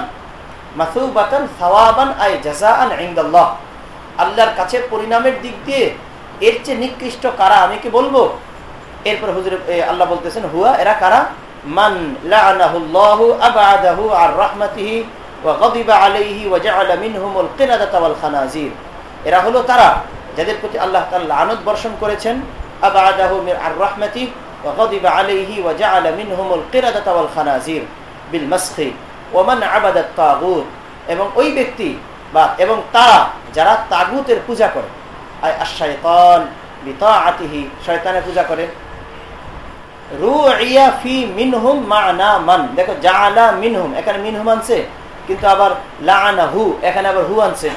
মাসুবাতান সাওয়াবান আই জাযাআন ইনদাল্লাহ। আল্লাহর কাছে পরিণামের দিক দিয়ে এর চেয়ে নিকৃষ্ট কারা আমি কি বলব? এরপর হুজুর আল্লাহ বলতেছেন, হুয়া, এরা কারা? মান লাআনাহুল্লাহু আবআদাহু আর রাহমাতিহি ওয়া গাদিবা আলাইহি ওয়া জাআলা মিনহুমুল কিরাদাতা ওয়াল খানাজির। এরা হলো তারা যাদের প্রতি আল্লাহ তাআলা লানত বর্ষণ করেছেন। আবআদাহু মিন আর রাহমাতি মিনহুমুল কিরাদাতা ওয়াল খানাজির বিল মাসখি ওয়া মান আবাদা তাগুত এবং ওই ব্যক্তি বা এবং তারা যারা তাগুতের পূজা করে, আয় আশ-শাইতান বিতাআতিহি, শয়তানের পূজা করে। দেখো জালা মিনহুম, এখানে মিনহুম আনছে, কিন্তু আবার লাআনা হু এখানে আবার হু আনছে।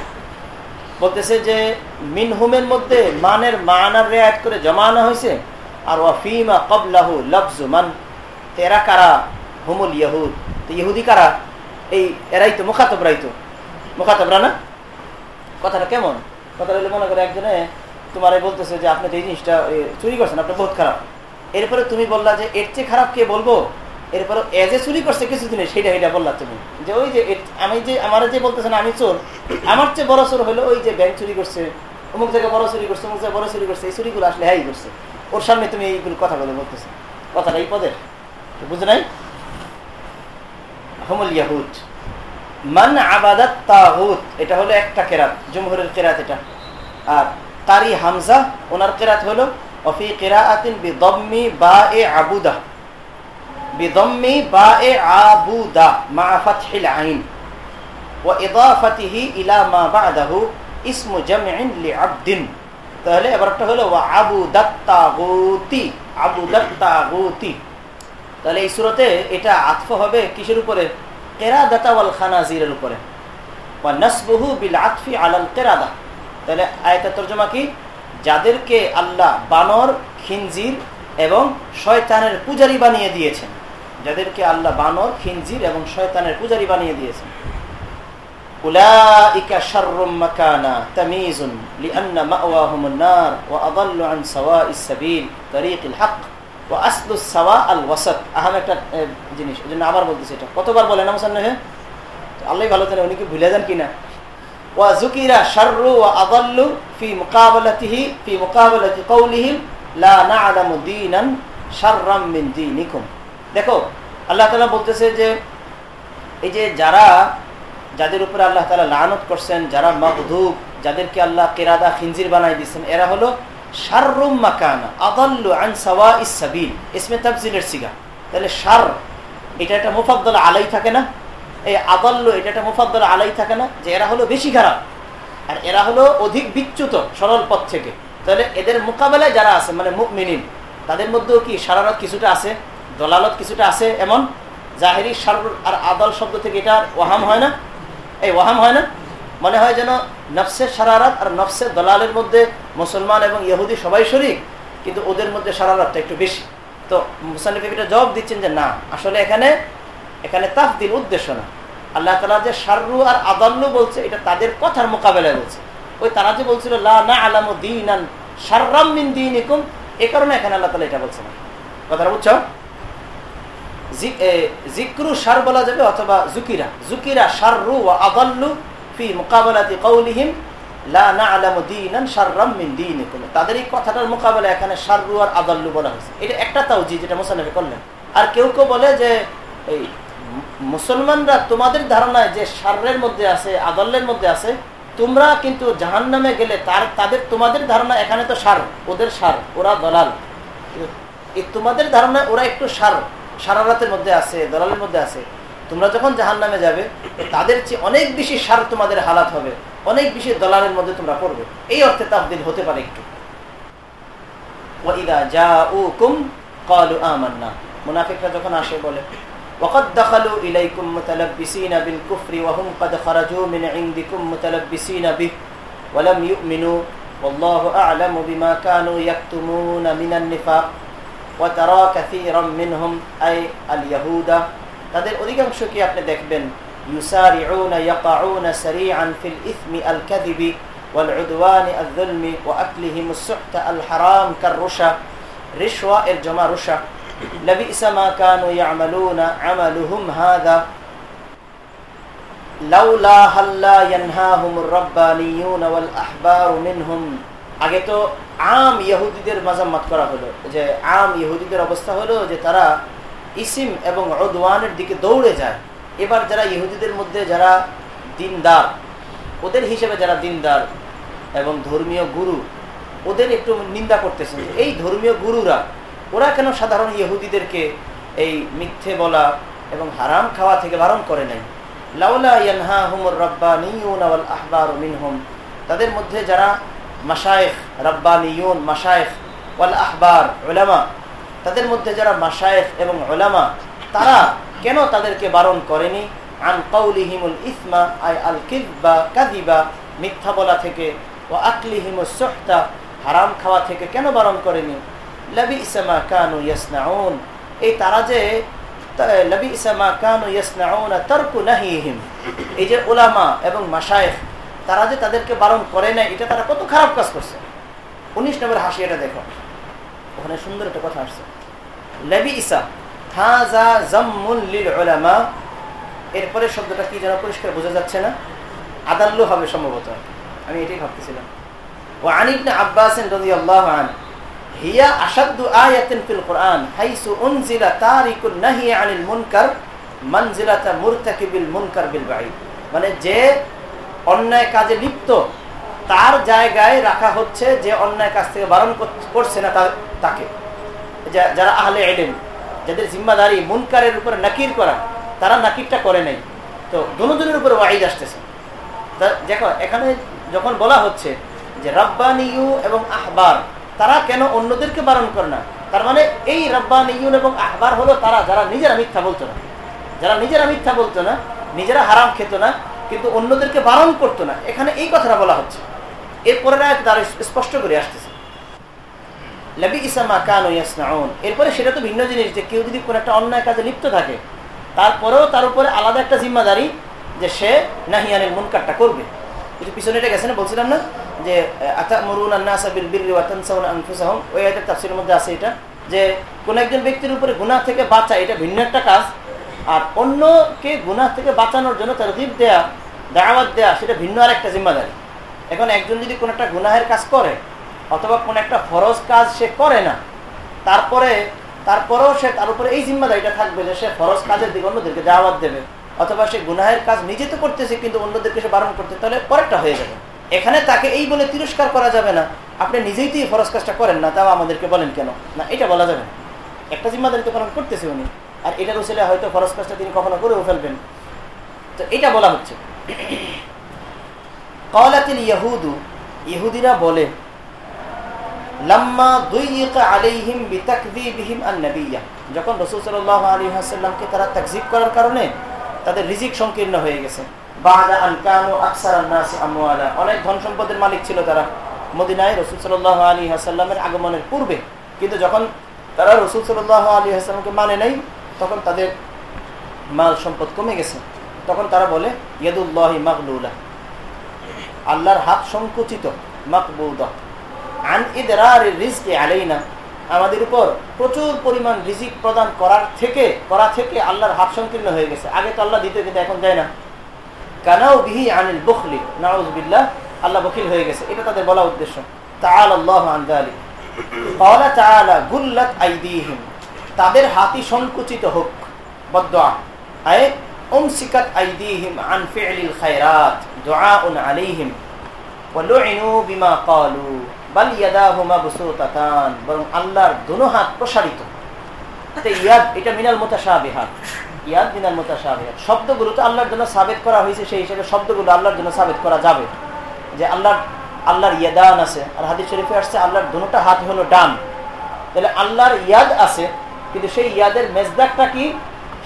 বলতেছে যে, মিনহুমের মধ্যে মানের মানার রেয়াত করে জমা আনা হয়েছে। আর ওয়াফিমা কবলাহু লফজু মান এরা কারা? হুমুল ইয়াহুদ। তো ইহুদি কারা? এই এরাই তো মুখাতবরাই তো। মুখাতবরা না? কথাটা কেমন? কথাটা মনে করে একজনে তোমার বলতেছে যে আপনি এই জিনিসটা চুরি করছেন আপনি বহুত খারাপ। এরপরে তুমি বললা যে এর চেয়ে খারাপ কে বলব? এরপরে এ চুরি করছে কিছু দিনে সেটা এটা বললা তুমি। যে ওই যে আমি যে, আমার যে বলতেছেন আমি চোর, আমার চেয়ে বড় চোর হলো ওই যে ব্যাংক চুরি করছে, অমুক জায়গায় বড় চুরি করছে, অমুক জায়গায় বড় চুরি করছে, এই চুরিগুলো আসলে হ্যাঁ করছে। ওর সামনে তুমি এইগুলো কথাগুলো বলতেছো। কথাটা এই পদের। বুঝে নাই? হমল ইয়াহুদ। মান আবাদাত তাহুত এটা হলো একটা কেরাত, জমহুরের কেরাত এটা। আর কারি হামজা, ওনার কেরাত হলো, অফি কেরা আতিন বিদম্মি বা এ আবুদা। বিদম্মি বা এ আবুদা মা আফাত ফাতহিল আইন। ও ওয়া ইদাফাতিহি ইলা মা বা বাদাহু, ইসমু জামইন লিআবদিন তাহলে এবারটা হলো আবু দাত্তা গৌতি আবু দাত্তা গৌতি তাহলে এই সুরতে এটা আতফ হবে কিসের উপরে? কেরা দাতাওয়াল খানাজিরের উপরে। নসবহু বিল আতফি আলাল কেরাদা। তাহলে আয়তা তর্জমা কি? যাদেরকে আল্লাহ বানর, খিনজির এবং শয়তানের পূজারি বানিয়ে দিয়েছেন। যাদেরকে আল্লাহ বানর, খিনজির এবং শয়তানের পূজারি বানিয়ে দিয়েছেন। أولئك شر مكانا تمييز لأن مأواهم النار وأضل عن سواء السبيل طريق الحق وأصل السواء الوسط أهم একটা জিনিস এজন্য আবার বলতেছি এটা কতবার বলেন না মুসান্নহ আল্লাহ ভালো জানে উনি কি ভুলে যান কিনা وذكر شر وأضل في مقابلته في مقابلة قولهم لا نعلم دينا شرا من دينكم দেখো আল্লাহ তাআলা বলতেছে যে এই যে যারা যাদের উপরে আল্লাহ তালা লানত করছেন, যারা মকধুব যাদেরকে আল্লাহ কেরাদা খিনজির বানাই দিচ্ছেন এরা হলো সাররুম মাকানা, আদাল্লু আন সাওয়া ইসাবিল ইসমে সিগা। তাহলে সার এটা একটা মুফাদ্দল আলাই থাকে না? এই আদাল্লু, এটা একটা মুফাদ্দল আলাই থাকে না? যে এরা হলো বেশি খারাপ। আর এরা হলো অধিক বিচ্যুত, সরল পথ থেকে। তাহলে এদের মোকাবেলায় যারা আছে মানে মুকমিনিন তাদের মধ্যেও কি সারারত কিছুটা আছে? দলালত কিছুটা আছে? এমন? জাহেরি সার আর আদল শব্দ থেকে এটা ওহাম হয় না? এই ওয়াহাম হয় না? মনে হয় যেন নফসের সারারাত আর নফসের দলালের মধ্যে মুসলমান এবং ইহুদি সবাই শরিক, কিন্তু ওদের মধ্যে সারারাতটা একটু বেশি। তো মুসানিফ এটা জবাব দিচ্ছেন যে না, আসলে এখানে এখানে তাফ তাফদিল উদ্দেশ্য না। আল্লাহ তালা যে সাররু আর আদাল্লু বলছে, এটা তাদের কথার মোকাবেলায় বলছে। ওই তারা যে বলছিল, লা না আলাম দিন সার্রাম মিন দিন এ কারণে এখানে আল্লাহ তালা এটা বলছে না কথাটা বুঝছ? জিক্রু সার বলা যাবে অথবা জুকিরা। জুকিরা সাররু ও আদাল্লু ফি মোকাবেলাতি কৌলিহিম তাদের এই কথাটার মোকাবেলা এখানে সাররু আর আদাল্লু বলা হয়েছে। এটা একটা তাওজি যেটা মোসানবী করলেন। আর কেউ কেউ বলে যে, এই মুসলমানরা তোমাদের ধারণায় যে সারের মধ্যে আছে, আদল্লের মধ্যে আছে, তোমরা কিন্তু জাহান নামে গেলে তার, তাদের, তোমাদের ধারণা এখানে তো সার ওদের সার ওরা দলাল। তোমাদের ধারণায় ওরা একটু সার সারারাতের মধ্যে আছে দলালের মধ্যে আছে তোমরা যখন জাহান নামে যাবে তাদের চেয়ে অনেক বেশি সার তোমাদের হালাত হবে অনেক বেশি দলালের মধ্যে তোমরা পড়বে এই অর্থে তাবদিল হতে পারে একটু মুনাফিকরা যখন আসে বলে وقد دخلوا إليكم متلبسين بالكفر وهم قد خرجوا من عندكم متلبسين به ولم يؤمنوا والله أعلم بما كانوا يكتمون من النفاق وترى كثيرا منهم أي اليهود তাদের অধিকাংশকে আপনি দেখবেন يسارعون يقعون سريعا في الإثم الكذب والعدوان الظلم وأكلهم السحت الحرام كالرشا رشوة الجمع رشا لبئس ما كانوا يعملون عملهم هذا لولا هلا ينهاهم الربانيون والأحبار منهم আগে তো আম ইহুদিদের মাজাম্মাত করা হলো। যে আম ইহুদিদের অবস্থা হলো যে তারা ইসিম এবং অদওয়ানের দিকে দৌড়ে যায়। এবার যারা ইহুদিদের মধ্যে যারা দিনদার, ওদের হিসেবে যারা দিনদার এবং ধর্মীয় গুরু, ওদের একটু নিন্দা করতেছেন এই ধর্মীয় গুরুরা, ওরা কেন সাধারণ ইহুদিদেরকে এই মিথ্যে বলা এবং হারাম খাওয়া থেকে বারণ করে নাই? লাউলা ইয়ানহা হুমর রব্বা নিউন আহবার মিনহুম। তাদের মধ্যে যারা মাসায়েখ রব্বানিউন মাসায়েখ ওয়াল আহবার ওলামা তাদের মধ্যে যারা মাসায়েখ এবং ওলামা তারা কেন তাদেরকে বারণ করেনি? আন কৌলিহিমুল ইসমা, আই আল কিবা কাদিবা, মিথ্যা বলা থেকে ও আকলিহিমুল সোহতা, হারাম খাওয়া থেকে কেন বারণ করেনি? লবি ইসমা কানু ইয়াসনাউন। এই তারা যে লবি ইসমা কানু ইয়াসনাউন তর্কু নাহিহিম। এই যে ওলামা এবং মাসায়েখ তারা যে তাদেরকে বারণ করে নাই, এটা তারা কত খারাপ কাজ করছে। উনিশ নম্বর হাসি এটা দেখো। ওখানে সুন্দর একটা কথা আসছে। লেবি ইসা হাজা জাম্মুল এরপরে শব্দটা কি যেন পরিষ্কার বোঝা যাচ্ছে না। আদাল্লু হবে সম্ভবত। আমি এটাই ভাবতেছিলাম। ও আনিবনে বাঈদ মানে যে অন্যায় কাজে লিপ্ত, তার জায়গায় রাখা হচ্ছে যে অন্যায় কাজ থেকে বারণ করছে না তাকে। যারা আহলে এলেন যাদের জিম্মাদারি মুনকারের উপরে নাকির করা, তারা নাকিরটা করে নাই। তো দুজনের উপরে ওয়াইদ আসতেছে। দেখো, এখানে যখন বলা হচ্ছে যে রব্বানিয়ু এবং আহবার, তারা কেন অন্যদেরকে বারণ করে না? তার মানে এই রব্বানিয়ুন এবং আহবার হলো তারা, যারা নিজেরা মিথ্যা বলতো না। যারা নিজেরা মিথ্যা বলতো না, নিজেরা হারাম খেত না কিন্তু অন্যদেরকে বারণ করতো না। এখানে এই কথাটা বলা হচ্ছে। এরপরে তারা স্পষ্ট করে আসতেছে। লাবি ইসামা কান এরপরে সেটা তো ভিন্ন জিনিস যে কেউ যদি কোনো একটা অন্যায় কাজে লিপ্ত থাকে, তারপরেও তার উপরে আলাদা একটা জিম্মাদারি যে সে নাহিয়ানের মুনকারটা করবে। কিন্তু পিছনে এটা গেছে না? বলছিলাম না যে আতা মরুন আন্নাসা বিল মধ্যে আছে এটা। যে কোন একজন ব্যক্তির উপরে গুনাহ থেকে বাঁচা, এটা ভিন্ন একটা কাজ। আর অন্যকে গুনাহ থেকে বাঁচানোর জন্য তারগিব দেয়া, দাওয়াত দেয়া, সেটা ভিন্ন আর একটা জিম্মাদারি। এখন একজন যদি কোনো একটা গুনাহের কাজ করে, অথবা কোন একটা ফরজ কাজ সে করে না, তারপরে, তারপরেও সে তার উপরে এই জিম্মাদারিটা থাকবে যে সে ফরজ কাজের দিকে অন্যদেরকে দাওয়াত দেবে, অথবা সে গুনাহের কাজ নিজে তো করতেছে, কিন্তু অন্যদেরকে সে বারণ করতে তাহলে পরেরটা হয়ে যাবে। এখানে তাকে এই বলে তিরস্কার করা যাবে না, আপনি নিজেই তো এই ফরজ কাজটা করেন না, তাও আমাদেরকে বলেন কেন? না, এটা বলা যাবে একটা জিম্মাদারি তো পালন করতেছে উনি। আর এটার উচিলে হয়তো ফরজ কাজটা তিনি কখনো করেও ফেলবেন। তো এটা বলা হচ্ছে। কলাতিল ইয়াহুদু, ইহুদিরা বলে যখন তারা করার কারণে তাদের রিজিক সংকীর্ণ হয়ে গেছে। অনেক ধন সম্পদের মালিক ছিল তারা। মদিনায় রাসূল সাল্লাল্লাহু আলাইহি ওয়াসাল্লামের আগমনের পূর্বে। কিন্তু যখন তারা রাসূল সাল্লাল্লাহু আলাইহি ওয়াসাল্লামকে মানে নাই তখন তাদের মাল সম্পদ কমে গেছে। তখন তারা বলে, ইয়াদুল্লাহি মাগলুলা। আল্লাহর হাত সংকুচিত, মাকবুদা। আন ইদরার রিজকে আলাইনা। আমাদের উপর প্রচুর পরিমাণ রিজিক প্রদান করার থেকে, করা থেকে আল্লাহর হাত সংকীর্ণ হয়ে গেছে। আগে তো আল্লাহ দিতে, কিন্তু এখন দেয় না। কানাও বিহি আনিল বখলি। নাউজবিল্লাহ আল্লাহ বকিল হয়ে গেছে। এটা তাদের বলা উদ্দেশ্য। তাআল আল্লাহ আনদালি ক্বালা তাআলা গুল্লাত আইদিহিম। তাদের হাতি সংকুচিত হোক। আয় আল্লাহর দুনো হাত প্রসারিত। ইয়াদ, এটা মিনাল শব্দগুলো তো আল্লাহর জন্য সাবেত করা হয়েছে, সেই হিসেবে শব্দগুলো আল্লাহর জন্য সাবেত করা যাবে। যে আল্লাহর আল্লাহর ইয়াদান আছে, আর হাদিস শরীফে আসছে, আল্লাহর দুটোটা হাত হলো ডান। তাহলে আল্লাহর ইয়াদ আছে কিন্তু সেই ইয়াদের মেজদাকটা কি?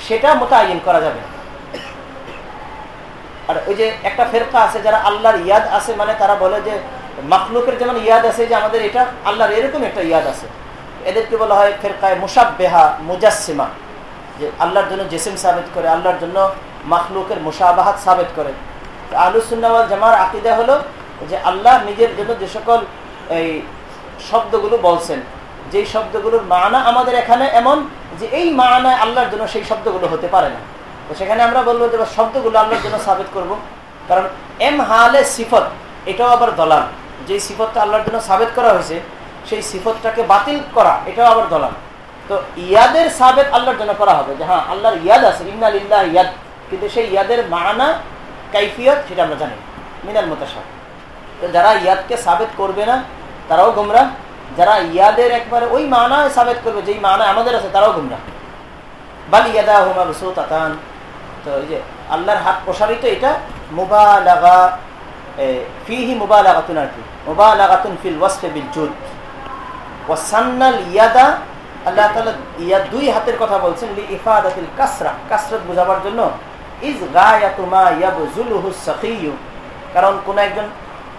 সেটা মোতায়েন করা যাবে। আর ওই যে একটা ফেরকা আছে, যারা আল্লাহর ইয়াদ আছে মানে তারা বলে যে মাখলুকের যেমন ইয়াদ আছে, যে আমাদের এটা আল্লাহর এরকম একটা ইয়াদ আছে। এদেরকে বলা হয় ফেরকায় মুসাববেহা মুজাসিমা যে আল্লাহর জন্য জেসিম সাবেত করে, আল্লাহর জন্য মাখলুকের মুসাবাহাত সাবেত করে। আলুসুন্নাওয়াল জামার আকিদা হলো যে আল্লাহ নিজের জন্য যে সকল এই শব্দগুলো বলছেন যেই শব্দগুলোর মানা আমাদের এখানে এমন যে এই মানায় আল্লাহর জন্য সেই শব্দগুলো হতে পারে না। তো সেখানে আমরা বলব যে শব্দগুলো আল্লাহর জন্য সাবেত করব। কারণ এম হালে সিফত, এটাও আবার দলাল। যে সিফতটা আল্লাহর জন্য সাবেত করা হয়েছে, সেই সিফতটাকে বাতিল করা, এটাও আবার দলাল। তো ইয়াদের সাবেত আল্লাহর জন্য করা হবে যে হ্যাঁ আল্লাহর ইয়াদ আছে ইন্নাল ইল্লাহ ইয়াদ। কিন্তু সেই ইয়াদের মানা, কাইফিয়ত সেটা আমরা জানি, মিনাল মোতাসা তো যারা ইয়াদকে সাবেত করবে না, তারাও গুমরা যারা ইয়াদের একবারে ওই মানা সাবেত করবে, যেই মানা আমাদের আছে, তারাও গুমরা বাল ইয়াদা হুমা তাতান তো এই যে আল্লাহর হাত প্রসারিত এটা মুবালাগা ফিহি মুবালাগাতুন আর কি। মুবালাগাতুন ফিল ওয়াসফে বিল জুদ। ওয়াসান্নাল ইয়াদা, আল্লাহ তাআলা ইয়া দুই হাতের কথা বলছেন, লি ইফাদাতিল কাসরা। কাসরাত বোঝাবার জন্য, ইজ গায়াতু মা ইয়াবযুলুহু সাকিয়ু কারণ কোন একজন,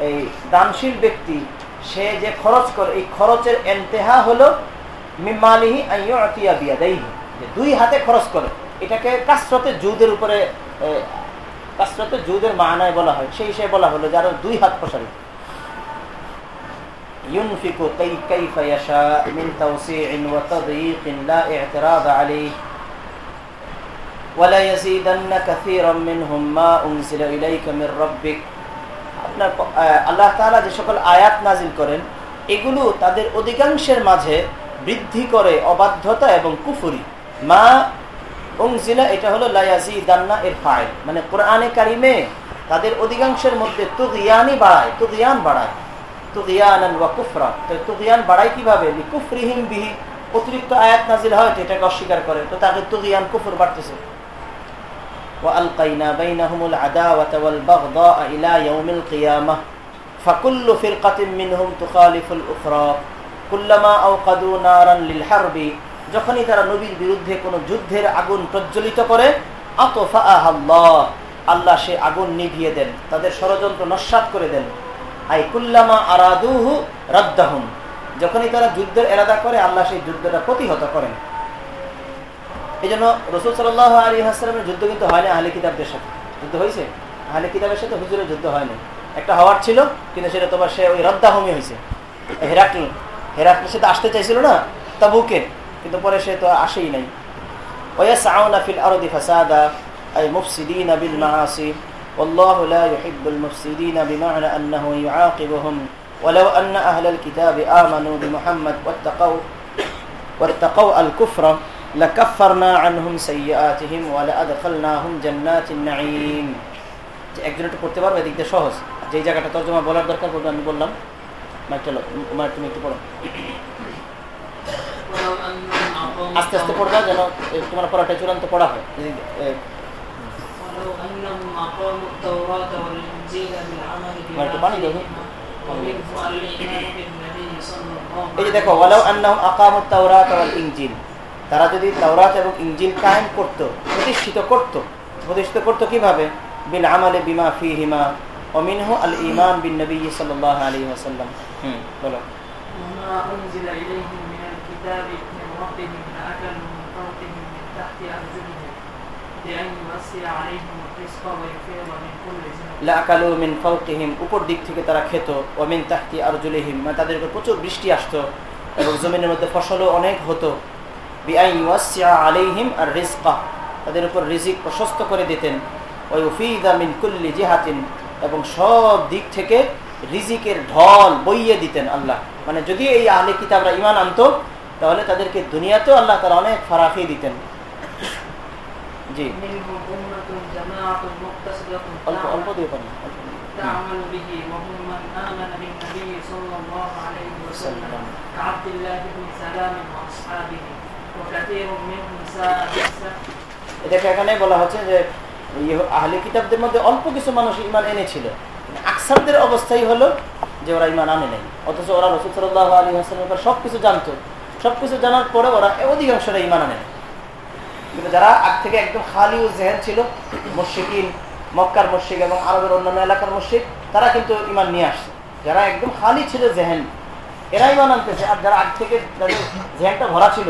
এই দানশীল ব্যক্তি সে যে খরচ করে এই খরচের এন্তেহা হলো মিমালিহি আইয়ুতিয়া বিয়াদাইহি যে দুই হাতে খরচ করে এটাকে কাসরতে জুদের উপরে কাসরতে জুদের মানায় বলা হয় সেই হিসেবে বলা হলো যারা দুই হাত প্রসারিত ينفق كي كيف يشاء من توسيع وتضييق لا اعتراض عليه ولا يزيدن كثيرا منهم ما أنزل إليك من ربك আপনার আল্লাহ তাআলা যে সকল আয়াত নাজিল করেন, এগুলো তাদের অধিকাংশের মাঝে বৃদ্ধি করে অবাধ্যতা এবং কুফুরি। মা উংজিলা এটা হলো লায়াজি দান্না এর ফাইল। মানে কোরআনে কারিমে তাদের অধিকাংশের মধ্যে তুগিয়ানই বাড়ায়, তুগিয়ান বাড়ায়। অতিরিক্ত আয়াত নাজিল হয় এটাকে অস্বীকার করে। তো তাদের তুগিয়ান, কুফর বাড়তেছে। وألقينا بينهم العداوة والبغضاء إلى يوم القيامة ফাকুল্লু ফিরকাতিম মিনহুম তুখালিফুল উখরা কুল্লামা আওকাদু নারান লিল হারবি যখনই তারা নবীর বিরুদ্ধে কোনো যুদ্ধের আগুন প্রজ্বলিত করে আতফা আল্লাহ আল্লাহ সে আগুন নিভিয়ে দেন তাদের ষড়যন্ত্র নস্বাত করে দেন আই কুল্লামা আরাদুহু রাদ্দাহুম যখনই তারা যুদ্ধের এরাদা করে আল্লাহ সেই যুদ্ধটা প্রতিহত করেন এই জন্য রসুল সাল আলী হাসলামের যুদ্ধ কিন্তু হয়নি আহলে কিতাবদের সাথে যুদ্ধ হয়েছে আহলে কিতাবের সাথে হুজুরের যুদ্ধ হয়নি একটা হওয়ার ছিল কিন্তু সেটা তোমার সে ওই রদ্দাহমি হয়েছে হেরাকল হেরাকলের সাথে আসতে চাইছিল না তাবুকে কিন্তু পরে সে তো আসেই নাই ويسعون في الأرض فسادا أي مفسدين بالمعاصي والله لا يحب المفسدين بمعنى أنه يعاقبهم ولو أن أهل الكتاب آمنوا بمحمد واتقوا واتقوا الكفر সহজ। যেই জায়গাটা বলার দরকার আমি বললাম। তুমি একটু তোমার চূড়ান্ত পড়া হয়। এই যে দেখো, ওয়ালাউ তারা যদি তাওরাত এবং ইঞ্জিল কায়েম করত প্রতিষ্ঠিত করত প্রতিষ্ঠিত করত কীভাবে? বিন আমালে বিমা ফি হিমা অমিনহ আল ইমান বিন নবী সাল্লাহ আলী আসাল্লাম হুম বলো। উপর দিক থেকে তারা খেত অমিন তাহতি আরজুলিহিম মানে তাদের উপর প্রচুর বৃষ্টি আসতো এবং জমিনের মধ্যে ফসলও অনেক হতো। বিআই ওয়াসিয়া আলাইহিম আর রিজকা তাদের উপর রিজিক প্রশস্ত করে দিতেন ওই উফিদা মিন কুল্লি জিহাতিন এবং সব দিক থেকে রিজিকের ঢল বইয়ে দিতেন আল্লাহ মানে যদি এই আহলে কিতাবরা ইমান আনতো তাহলে তাদেরকে দুনিয়াতেও আল্লাহ তারা অনেক ফারাফি দিতেন জি منهم أمة جماعة مقتصدة অল্প অল্প দিয়ে পারেন অল্প দিয়ে। হুম। تعمل به وهم من آمن بالنبي صلى الله عليه وسلم وسلم. كعبد الله بن سلام وأصحابه এটাকে এখানে বলা হচ্ছে যে আহলে কিতাবদের মধ্যে অল্প কিছু মানুষ ইমান এনেছিল। আকসারদের অবস্থাই হলো যে ওরা ইমান আনে নাই। অথচ ওরা রসুল সাল্লাহ আলী হাসলামের সব কিছু জানতো। সব কিছু জানার পরে ওরা অধিকাংশরা ইমান আনে কিন্তু যারা আগ থেকে একদম খালি ও জেহেন ছিল মুশিকিন মক্কার মুশিক এবং আরবের অন্যান্য এলাকার মুশিক তারা কিন্তু ইমান নিয়ে আসছে। যারা একদম খালি ছিল জেহেন, এরা ইমান আনতেছে। আর যারা আগ থেকে জেহেনটা ভরা ছিল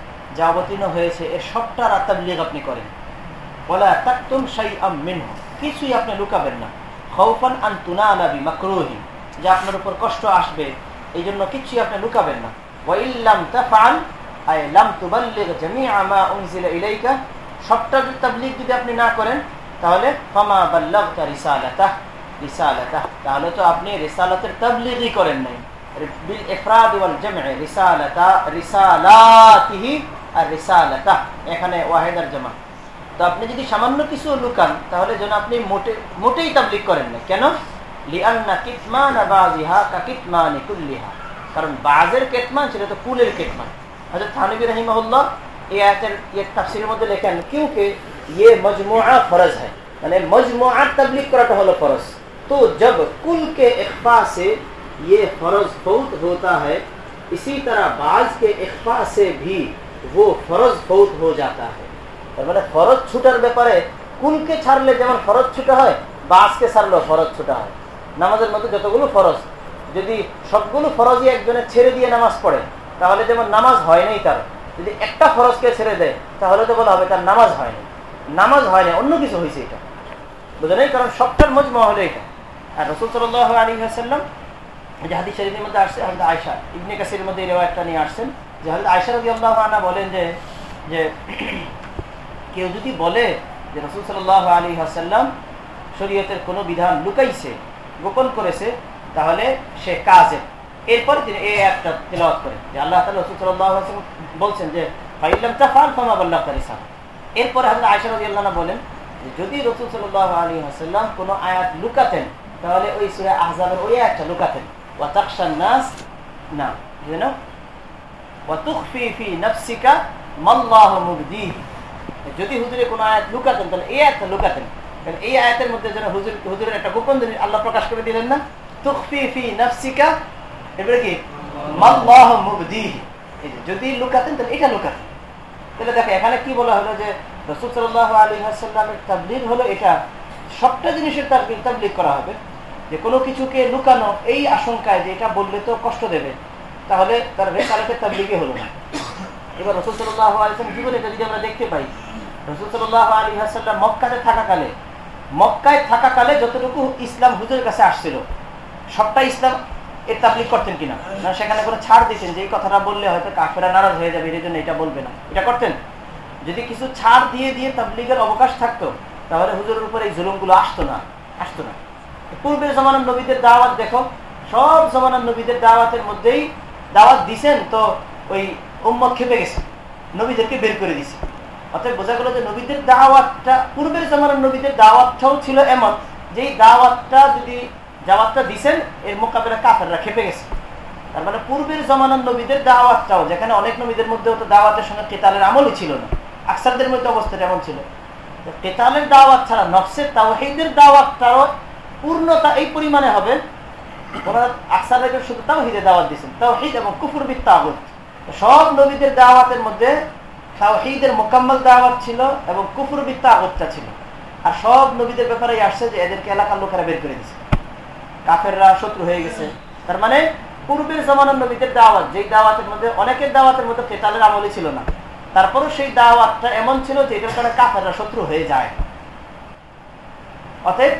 যা অবতীর্ণ হয়েছে এর সবটা তাবলীগ আপনি করেন। ওয়ালা তাকতুম শাইআম মিনহু, কিছুই আপনি লুকাবেন না। খাউফান আন তুনালা বিমাকরুহি, যে আপনার উপর কষ্ট আসবে এই জন্য কিছুই আপনি লুকাবেন না। যদি আপনি না করেন, তাহলে রিসালাতাহ তাহলে তো আপনি রিসালাতের করেন নাই। বিল আর রিসালাতাহ এখানে ওয়াহিদার জামা তো আপনি যদি সামান্য কিছু লুকান তাহলে যেন আপনি মোটে মোটেই তাবলিক করেন না কেন লিআন্না কিতমান বাজিহা কা কিতমানি কুল্লিহা কারণ বাজের কেতমান সেটা তো কুলের কেতমান হযরত থানবী রাহিমাহুল্লাহ এই আয়াতের এই তাফসীরের মধ্যে লেখেন क्योंकि ये मजमुआ फर्ज है মানে मजमुआ तबलीग कराटा হলো फर्ज तो जब कुल के इख्फा से ये फर्ज फौत होता है इसी तरह बाज के इख्फा से भी वो फर्ज फौत हो जाता है তার মানে ফরজ ছুটার ব্যাপারে কুলকে ছাড়লে যেমন ফরজ ছুটা হয় বাসকে ছাড়লেও ফরজ ছুটা হয় নামাজের মধ্যে যতগুলো ফরজ যদি সবগুলো ফরজই একজনের ছেড়ে দিয়ে নামাজ পড়ে তাহলে যেমন নামাজ হয় নাই তার যদি একটা ফরজকে ছেড়ে দেয় তাহলে তো বলা হবে তার নামাজ হয়নি নামাজ হয় না অন্য কিছু হয়েছে এটা বুঝে নেই কারণ সবটার মজমা হলো এটা আর রসুল সাল্লাহ আলী হাসাল্লাম যে হাদিস শরীফের মধ্যে আসছে হয়তো আয়সা ইবনে কাসির মধ্যে এই রেওয়ায়তটা নিয়ে আসছেন যে হয়তো আয়সা রবি আল্লাহ আনা বলেন যে যে কেউ যদি বলে যে রসুল সাল্লাহ আলী হাসাল্লাম শরীয়তের কোনো বিধান লুকাইছে, গোপন করেছে, তাহলে সে কাজে এরপরে তিনি এই একটা তেলাওয়াত করেন যে আল্লাহ তাআলা রাসূল ওয়াসাল্লাম বলছেন যে ফাইল্লাম তাফাল ফামা বাল্লাহ তারিসা এরপরে হযরত আয়েশা রাদিয়াল্লাহু আনহা বলেন যদি রাসূল সাল্লাল্লাহু আলাইহি ওয়াসাল্লাম কোনো আয়াত লুকাতেন, তাহলে ওই সূরা আহজাবের ওই আয়াতটা লুকাতেন। ওয়া তাখশান নাস, না যদি হুজুরে কোনো আয়াত লুকাতেন, তাহলে এই আয়াতটা লুকাতেন। কারণ এই আয়াতের মধ্যে যেন হুজুর হুজুরের একটা গোপন জিনিস আল্লাহ প্রকাশ করে দিলেন না। তুখফি ফি নাফসিকা এবারে কি? মাল্লাহু মুবদিহি। যদি লুকাতেন, তাহলে এটা লুকাতেন। তাহলে দেখো, এখানে কি বলা হলো যে রসুল সাল্লাহ আলী হাসাল্লামের তাবলিগ হলো এটা। সবটা জিনিসের তাবলিগ করা হবে। যে কোনো কিছুকে লুকানো এই আশঙ্কায় যে এটা বললে তো কষ্ট দেবে। তাহলে তার রেসালেটের তাবলিগে হলো না। এবার রসুল সাল্লাহ আলিয়াম জীবনে যদি আমরা দেখতে পাই? রসুল সাল্লাহ আলী হাসাল্লাম মক্কাতে থাকাকালে, মক্কায় থাকাকালে যতটুকু ইসলাম হুজুরের কাছে আসছিল সবটা ইসলাম এর তাবলিগ করতেন কিনা? না, সেখানে কোনো ছাড় দিতেন যে এই কথাটা বললে হয়তো কাফেরা নারাজ হয়ে যাবে এর জন্য এটা বলবে না। এটা করতেন। যদি কিছু ছাড় দিয়ে দিয়ে তাবলিগের অবকাশ থাকতো, তাহলে হুজুরের উপর এই জুলুমগুলো আসতো না আসতো না। পূর্বের জমানার নবীদের দাওয়াত দেখো, সব জমানার নবীদের দাওয়াতের মধ্যেই দাওয়াত দিছেন, তো ওই উম্মত খেপে গেছে। নবীদেরকে বের করে দিছে। অর্থাৎ বোঝা গেল যে নবীদের দাওয়াতটা, পূর্বের জমানার নবীদের দাওয়াতটাও ছিল এমন যে দাওয়াতটা যদি দাওয়াতটা দিছেন, এর মোকাবেলা কাফেররা খেপে গেছে। তার মানে পূর্বের জমানার নবীদের দাওয়াতটাও, যেখানে অনেক নবীদের মধ্যেও তো দাওয়াতের সঙ্গে কেতালের আমলই ছিল না, আকসারদের মধ্যে অবস্থাটা এমন ছিল কেতালের দাওয়াত ছাড়া নফসের তাওহিদের দাওয়াতটাও পূর্ণতা এই পরিমাণে হবে ওনারা শুধু তাওহিদের দাওয়াত দিয়েছেন। তাওহিদ এবং কুফুরবিদ তাগুত। সব নবীদের দাওয়াতের মধ্যে তাওহিদের মোকাম্মল দাওয়াত ছিল এবং কুফুরবিদ তাগুতটা ছিল। আর সব নবীদের ব্যাপারে আসছে যে এদেরকে এলাকার লোকেরা বের করে কাফেররা শত্রু হয়ে গেছে। তার মানে পূর্বের নবীদের দাওয়াত, যেই দাওয়াতের মধ্যে অনেকের দাওয়াতের মধ্যে আমলই ছিল না। তারপরও সেই দাওয়াতটা এমন ছিল যে এটার কারণে কাফেররা শত্রু হয়ে যায়। অতএব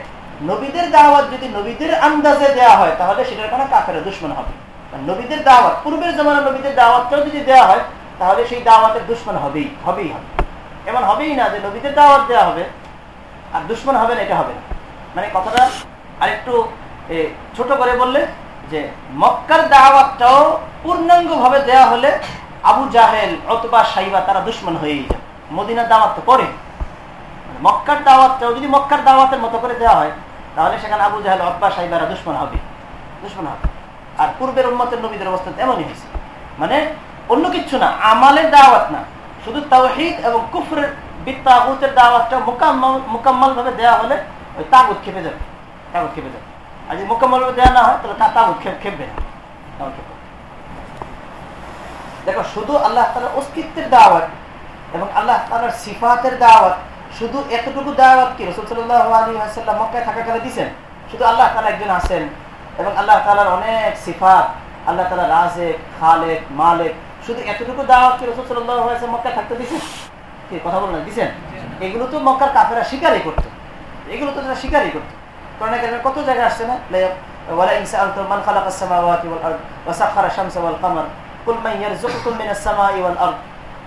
নবীদের দাওয়াত যদি নবীদের আন্দাজে দেওয়া হয়, তাহলে সেটার কারণে কাফেরা দুশ্মন হবে। নবীদের দাওয়াত, পূর্বের জমানার নবীদের দাওয়াতটাও যদি দেওয়া হয়, তাহলে সেই দাওয়াতের দুশ্মন হবেই হবেই হবে। এমন হবেই না যে নবীদের দাওয়াত দেওয়া হবে, আর দুশ্মন হবে না, এটা হবে না। মানে কথাটা আরেকটু ছোট করে বললে যে, মক্কার দাওয়াতটাও পূর্ণাঙ্গ ভাবে দেয়া হলে আবু জাহেল অথবা সাইবা তারা দুশ্মন হয়েই যায় মদিনার দাওয়াত তো পরে মক্কার দাওয়াতটাও যদি মক্কার দাওয়াতের মতো করে দেওয়া হয় তাহলে সেখানে আবু জাহেল অথবা সাইবারা দুশ্মন হবে। দুশ্মন হবে। আর পূর্বের উন্মতের নবীদের অবস্থা তেমনই হয়েছে। মানে অন্য কিছু না, আমালের দাওয়াত না। শুধু তাওহিদ এবং কুফরের বিত্তাগুতের দাওয়াতটা মোকাম্মল ভাবে দেওয়া হলে ওই তাগুত খেপে যাবে। তাগুত খেপে যাবে। আর যদি মোকাম্মল ভাবে দেওয়া না হয়, তাহলে তাগুত খেপবে না। দেখো, শুধু আল্লাহ তালার অস্তিত্বের দাওয়াত এবং আল্লাহ তালার সিফাতের দাওয়াত শুধু এতটুকু দাওয়াত কি রসুল সাল্লাহ আলী আসাল্লাম মক্কায় থাকাকালে দিচ্ছেন শুধু আল্লাহ তালা একজন আছেন এবং আল্লাহ তালার অনেক সিফাত আল্লাহ তালা রাজেক খালেক মালেক শুধু এতটুকু দাওয়াত কি রসুল সাল্লাহ মক্কায় থাকতে দিচ্ছেন কি কথা বলেন দিচ্ছেন এগুলো তো মক্কার কাফেরা স্বীকারই করতো এগুলো তো তারা স্বীকারই করতো কারণ এখানে কত জায়গায় আসছে না ولا إن سألتم من خلق السماوات والأرض وسخر الشمس والقمر قل من يرزقكم من السماء والأرض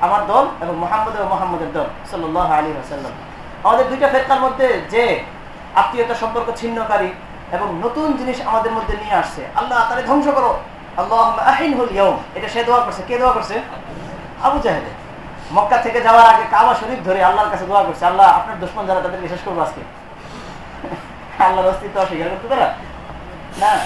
আমার দল এবং মোহাম্মদ এবং মোহাম্মদের দল সাল্লাহ আলী আসাল্লাম আমাদের দুইটা ফেরকার মধ্যে যে আত্মীয়তা সম্পর্ক ছিন্নকারী এবং নতুন জিনিস আমাদের মধ্যে নিয়ে আসছে, আল্লাহ তাহলে ধ্বংস করো। আল্লাহ এটা সে দোয়া করছে। কে দোয়া করছে? আবু মক্কা থেকে যাওয়ার আগে কাবা শরীফ ধরে আল্লাহর কাছে দোয়া করছে। আল্লাহ, আপনার দুশ্মন যারা তাদের বিশেষ করব আজকে। আল্লাহর অস্তিত্ব অস্বীকার করতে তারা না।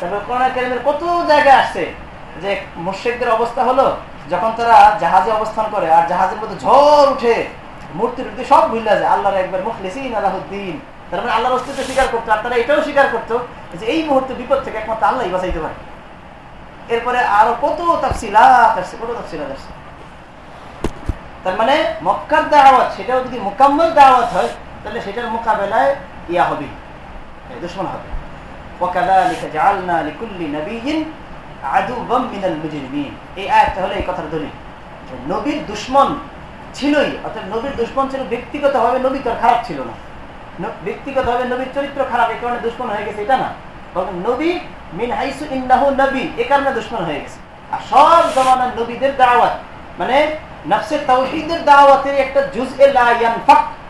তারপরে কত জায়গায় আসছে যে মুর্শিকদের অবস্থা হলো যখন তারা জাহাজে অবস্থান করে আর জাহাজের মধ্যে ঝড় উঠে, মূর্তি টুর্তি সব ভুলে যায়। আল্লাহর একবার মুখলিসিন আলাহদ্দিন। তার মানে আল্লাহর অস্তিত্ব স্বীকার করতো আর তারা এটাও স্বীকার করতো যে এই মুহূর্তে বিপদ থেকে একমাত্র আল্লাহ বাঁচাইতে পারে। এরপরে আরও কত তাফসিলাত আসছে, কত তাফসিলাত আসছে। তার মানে মক্কার দাওয়াত, সেটাও যদি মোকাম্মল দাওয়াত হয়, তাহলে সেটার মোকাবেলায় ইয়া হবে। দুশ্মন হবে। বম মিনাল এই নবীর অর্থাৎ নবীর নবী তো আর খারাপ ছিল না। নবীর চরিত্র খারাপ কারণে দুশ্মন হয়ে গেছে, এটা না। নবী মিন হাইসু নবী, এ কারণে দুশ্মন হয়ে গেছে। আর সব জমানার নবীদের দাওয়াত মানে একটা জুজ এ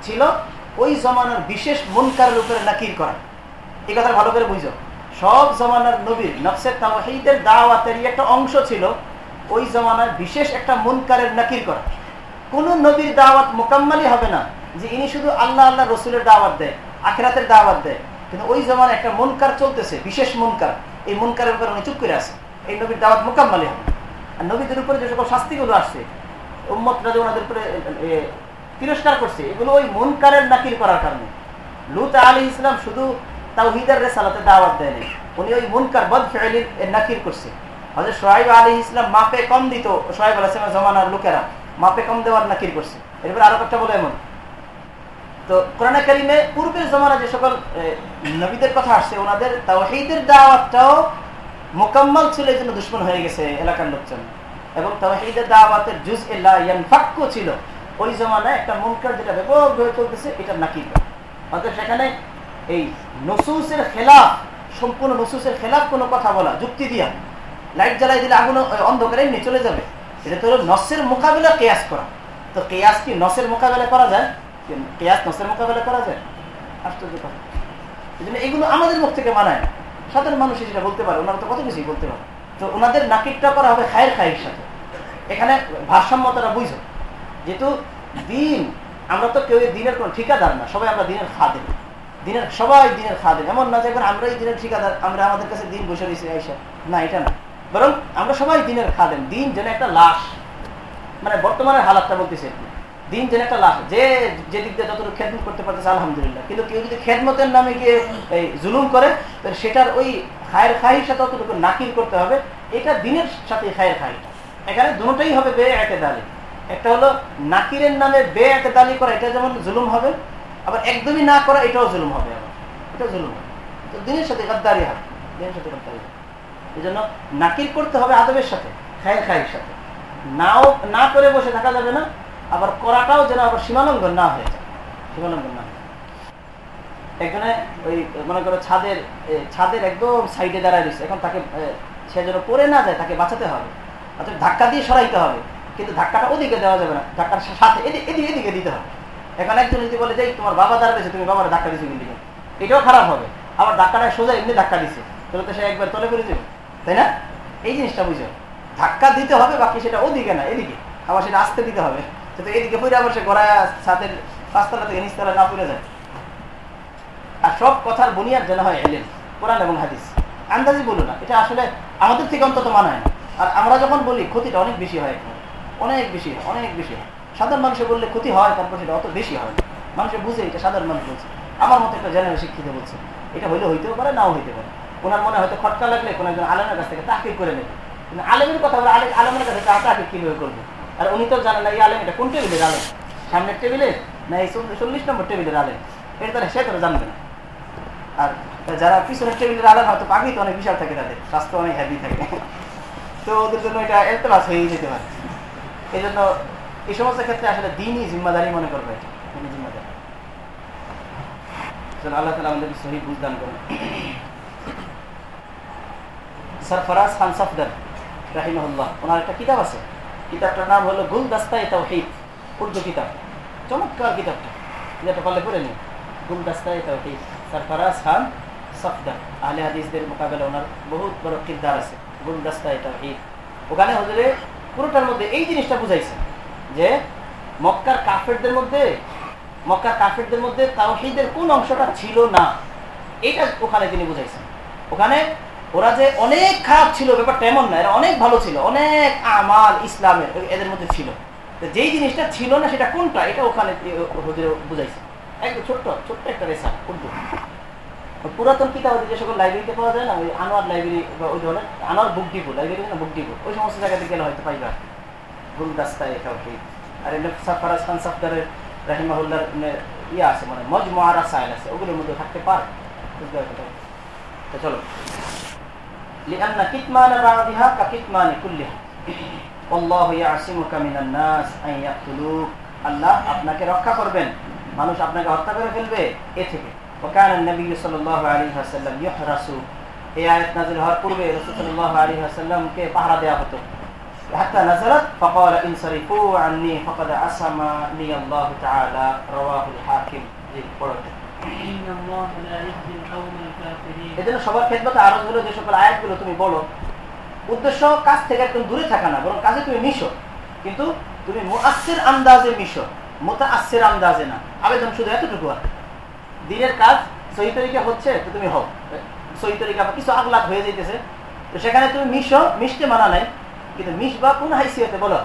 ছিল, ওই জমানার বিশেষ মুনকারের উপরে নাকির করা। এই কথা ভালো করে বুঝো। সব জমানার নবীর নফসের তাওহীদের দাওয়াতেরই একটা অংশ ছিল, ওই জমানার বিশেষ একটা মুনকারের নাকির করা। কোন নবীর দাওয়াত মোকাম্মালি হবে না, যে ইনি শুধু আল্লাহ আল্লাহ রসুলের দাওয়াত দেয়, আখেরাতের দাওয়াত দেয়। কিন্তু ওই জমানায় একটা মনকার চলতেছে, বিশেষ মনকার। এই মনকারের উপর উনি চুপ করে আছে। এই নবীর দাওয়াত মোকাম্মালি হবে আর নবীদের উপরে যে সকল শাস্তিগুলো আসছে উম্মতরা যে ওনাদের উপরে তিরস্কার করছে, এগুলো ওই মনকারের নাকির করার কারণে। লুত আলী ইসলাম শুধু তাওহিদার রেসালাতে দাওয়াত দেয়নি উনি ওই মুনকার বদ ফেলির নাকির করছে। হজরত সোহাইব আলী ইসলাম মাপে কম দিত, সোহাইব আল ইসলামের জমানার লোকেরা। মাপে কম দেওয়ার নাকির করছে। এরপর আরও একটা বলে এমন। তো কোরআনে কারিমে পূর্বের জমানা যে সকল নবীদের কথা আসছে, ওনাদের তাওহীদের দাওয়াতটাও মোকাম্মল ছিল, এই জন্য দুশ্মন হয়ে গেছে এলাকার লোকজন। এবং তাওহীদের দাওয়াতের জুজ ইল্লা ছিল। ওই জমানায় একটা মুনকার যেটা ব্যাপক হয়ে চলতেছে এটা নাকির। সেখানে এই নসুসের খেলাফ, সম্পূর্ণ নসুসের খেলাফ কোনো কথা বলা, যুক্তি দিয়া। লাইট জ্বালাই দিলে আগুন অন্ধকারে এমনি চলে যাবে। এটা তো হলো নসের মোকাবিলা কেয়াস করা। তো কেয়াস কি নসের মোকাবিলা করা যায়? কেয়াস নসের মোকাবেলা করা যায়? আশ্চর্য কথা। এই জন্য এগুলো আমাদের মুখ থেকে মানায় না। সাধারণ মানুষ যেটা বলতে পারে, ওনারা তো কত কিছুই বলতে পারে। তো ওনাদের নাকিরটা করা হবে খায়ের খায়ের সাথে। এখানে ভারসাম্যতাটা বুঝো। যেহেতু দিন, আমরা তো কেউ দিনের কোনো ঠিকাদার না, সবাই আমরা দিনের খাদেন দিনের, সবাই দিনের খাদেন এমন না যে এখন আমরাই দিনের ঠিকাদার, আমরা আমাদের কাছে দিন বসে দিয়েছি এইসব না, এটা না। বরং আমরা সবাই দিনের খাদেন দিন যেন একটা লাশ। মানে বর্তমানের হালাতটা বলতেছে দিন যেন একটা লাশ। যে যে দিক দিয়ে যতটুকু খেদমত করতে পারতেছে, আলহামদুলিল্লাহ। কিন্তু কেউ যদি খেদমতের নামে গিয়ে, এই, জুলুম করে, তাহলে সেটার ওই খায়ের খাইর সাথে অতটুকু নাকির করতে হবে। এটা দিনের সাথে খায়ের খাইটা এখানে দুটোই হবে বে একে দালি একটা হলো নাকিরের নামে বে একে দালি করা, এটা যেমন জুলুম হবে আবার একদমই না করা, এটাও জুলুম হবে আবার। এটা জুলুম হবে। দিনের সাথে গদ্দারি হবে দিনের সাথে গদ্দারি হবে এই জন্য নাকির করতে হবে আদবের সাথে খায় খায়ের সাথে। নাও, না করে বসে থাকা যাবে না, আবার করাটাও যেন আবার সীমালঙ্ঘন না হয়ে যায়। সীমালঙ্ঘন না। এখানে ওই, মনে করো ছাদের ছাদের একদম সাইডে দাঁড়ায় রয়েছে। এখন তাকে সে যেন পড়ে না যায়, তাকে বাঁচাতে হবে। অর্থাৎ ধাক্কা দিয়ে সরাইতে হবে। কিন্তু ধাক্কাটা ওদিকে দেওয়া যাবে না। ধাক্কার সাথে এদিকে এদিকে দিতে হবে। এখন একজন যদি বলে যে তোমার বাবা দাঁড়াচ্ছে তুমি বাবার ধাক্কা দিচ্ছে কিন্তু এটাও খারাপ হবে। আবার ধাক্কাটা সোজা এমনি ধাক্কা দিচ্ছে তাহলে তো সে একবার তলে করে দেবে তাই না? এই জিনিসটা বুঝো। ধাক্কা দিতে হবে, বাকি সেটা ওদিকে না, এদিকে। আবার সেটা আসতে দিতে হবে। যাতে এদিকে পড়ে আবার সে গড়ায়, ছাদের পাঁচতলা থেকে নিচতলা না পড়ে যায়। আর সব কথার বুনিয়াদ যেন হয় এলেন কোরআন এবং হাদিস। আন্দাজি বলো না, এটা আসলে আমাদের থেকে অন্তত মানায় আর আমরা যখন বলি, ক্ষতিটা অনেক বেশি হয়। অনেক বেশি অনেক বেশি হয়। সাধারণ মানুষে বললে ক্ষতি হয়, তারপর সেটা অত বেশি হয় মানুষে বুঝে এটা সাধারণ মানুষ বলছে। আমার মতো একটা জেনারেল শিক্ষিত বলছে, এটা হইলে হইতেও পারে, নাও হইতে পারে। ওনার মনে হয়তো খটকা লাগলে কোনো একজন আলেমের কাছ থেকে তাকে করে নেবে। কিন্তু আলেমের কথা বলে আলেম আলেমের কাছে তাকে কীভাবে করবে? আর উনি তো জানেন না, এই আলেম এটা কোন টেবিলের আলেম? সামনের টেবিলের না এই চল্লিশ নম্বর টেবিলের আলেম? এটা তাহলে সে তারা জানবে না। আর যারা পিছনের টেবিলের আলাদা হয়তো পাখি তো অনেক বিশাল থাকে তাদের। স্বাস্থ্য অনেক হ্যাভি থাকে। তো ওদের জন্য এটা এলতেবাস হয়ে যেতে পারে। এই জন্য এই সমস্ত ক্ষেত্রে আসলে দিনই জিম্মাদারি মনে করবে চমৎকার সরফরাজ খান সফদার। মোকাবেলা ওনার বহুত বড় কিরদার আছে, গুল ওখানে হজরে পুরোটার মধ্যে এই জিনিসটা বুঝাইছে। যে মক্কার কাফেরদের মধ্যে, মক্কার কাফেরদের মধ্যে তাওহিদের কোন অংশটা ছিল না, এটা ওখানে তিনি বুঝাইছেন। ওখানে ওরা যে অনেক খারাপ ছিল, ব্যাপারটা এমন না, এরা অনেক ভালো ছিল, অনেক আমাল ইসলামের এদের মধ্যে ছিল। যেই জিনিসটা ছিল না, সেটা কোনটা, এটা ওখানে বুঝাইছে। একদম ছোট্ট ছোট্ট একটা রেসা, উর্দু। পুরাতন কিতাব যে সকল লাইব্রেরিতে পাওয়া যায় না, ওই আনোয়ার লাইব্রেরি বা ওই ধরনের, আনোয়ার বুক ডিপো লাইব্রেরি না, বুক ডিপো, ওই সমস্ত জায়গাতে গেলে হয়তো পাইবা। ভুল রাস্তায় এটা ওকে আর এমনি সাফারাজ খান সাফদারের রাহিমাহুল্লার ইয়ে আছে মানে মজমুয়ারা সাইল আছে ওগুলোর মধ্যে থাকতে পারে বুঝতে পারছো তো চলো লিআন্না কিতমান বা'দিহা কা কিতমান কুল্লিহা আল্লাহু ইয়াসিমুকা মিনান নাস আন ইয়াকতুলুক আল্লাহ আপনাকে রক্ষা করবেন মানুষ আপনাকে হত্যা করে ফেলবে এ থেকে وكان النبي صلى الله عليه وسلم يحرس এই আয়াত নাযিল হওয়ার পূর্বে রাসূল সাল্লাল্লাহু আলাইহি ওয়াসাল্লামকে পাহারা দেওয়া হতো حتى نزلت فقال انصرفوا عني فقد عصمني الله تعالى رواه الحاكم জি পড়ো إن الله لا يهدي القوم الكافرين এজন্য সবার ক্ষেত্রে আরো গুলো যে সকল আয়াতগুলো তুমি বলো উদ্দেশ্য কাজ থেকে একদম দূরে থাকা না বরং কাজে তুমি মিশো কিন্তু তুমি মুআসসির আন্দাজে মিশো মুতাআসসির আন্দাজে না আবেদন শুধু এতটুকু আর দিনের কাজ সহি তরিকা হচ্ছে তো তুমি হও সহি তরিকা বা কিছু আগলাত হয়ে যাইতেছে তো সেখানে তুমি মিশো মিশতে মানা নাই কিন্তু মিশবা কোন হাইসিয়তে? বলো।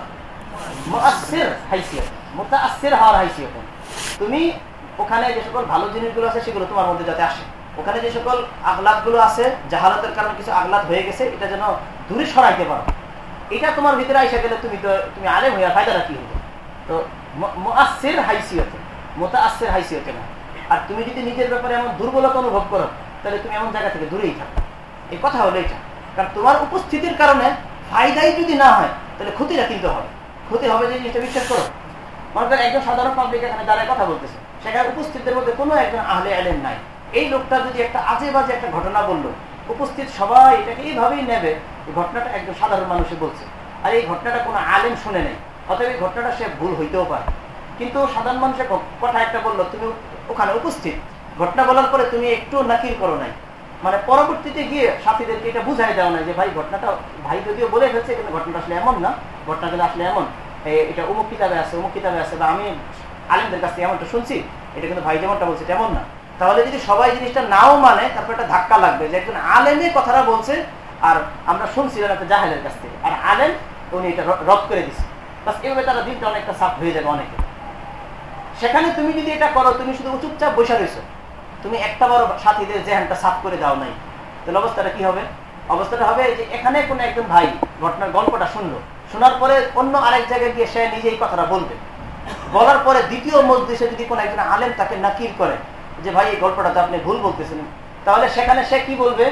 তুমি ওখানে যে সকল ভালো জিনিসগুলো আছে, সেগুলো তোমার মধ্যে যাতে আসে। ওখানে যে সকল আগলাতগুলো আছে, জাহালতের কারণে কিছু আগলাত হয়ে গেছে, এটা যেন দূরে সরাইতে পারো। এটা তোমার ভিতরে আইসা গেলে তুমি তো, তুমি আলেম হইয়া ফায়দাটা কি হবে? তো মুআসসির হাইসিয়তে। মুতাআসসির হাইসিয়তে না। আর তুমি যদি নিজের ব্যাপারে এমন দুর্বলতা অনুভব করো, তাহলে তুমি এমন জায়গা থেকে দূরেই থাকো। এই কথা হলো এটা। কারণ তোমার উপস্থিতির কারণে ফায়দাই যদি না হয়, তাহলে ক্ষতিটা কিন্তু হবে। ক্ষতি হবে যে জিনিসটা বিশ্বাস করো। মনে করেন একজন সাধারণ পাবলিক এখানে দাঁড়ায় কথা বলতেছে। সেখানে উপস্থিতদের মধ্যে কোনো একজন আহলে আলেম নাই। এই লোকটা যদি একটা আজে বাজে একটা ঘটনা বলল, উপস্থিত সবাই এটাকে এইভাবেই নেবে, এই ঘটনাটা একজন সাধারণ মানুষে বলছে। আর এই ঘটনাটা কোনো আলেম শুনে নেই। অতএব এই ঘটনাটা সে ভুল হইতেও পারে। কিন্তু সাধারণ মানুষের কথা একটা বলল, তুমি ওখানে উপস্থিত। ঘটনা বলার পরে তুমি একটু নাকির করো নাই। মানে পরবর্তীতে গিয়ে সাথীদেরকে এটা বুঝাই দাও না যে ভাই, ঘটনাটা, ভাই যদিও বলে ফেলছে, কিন্তু ঘটনাটা আসলে এমন না। ঘটনাগুলো আসলে এমন। এটা অমুক কিতাবে আছে অমুক কিতাবে আছে, বা আমি আলেমদের কাছ থেকে এমনটা শুনছি, এটা কিন্তু ভাই যেমনটা বলছে তেমন না। তাহলে যদি সবাই জিনিসটা নাও মানে তারপর একটা ধাক্কা লাগবে যে একজন আলেমে কথাটা বলছে, আর আমরা শুনছিলাম একটা জাহেলের কাছ থেকে। আর আলেম, উনি এটা রদ করে দিচ্ছে বাস এভাবে তারা দিনটা অনেকটা সাফ হয়ে যাবে অনেকে। সেখানে তুমি যদি এটা করো, তুমি শুধু চুপচাপ বসে রয়েছো তুমি একটা বড় সাথীদের জেহানটা সাফ করে দাও নাই। তাহলে অবস্থাটা কি হবে? অবস্থাটা হবে যে এখানে কোনো একজন ভাই ঘটনার গল্পটা শুনলো। শোনার পরে অন্য আরেক জায়গায় গিয়ে সে নিজেই কথাটা বলবে। বলার পরে দ্বিতীয় মসজিদে যদি কোনো একজন আলেম তাকে নাকির করে যে, ভাই, এই গল্পটা তো আপনি ভুল বলতেছেন। তাহলে সেখানে সে কি বলবে?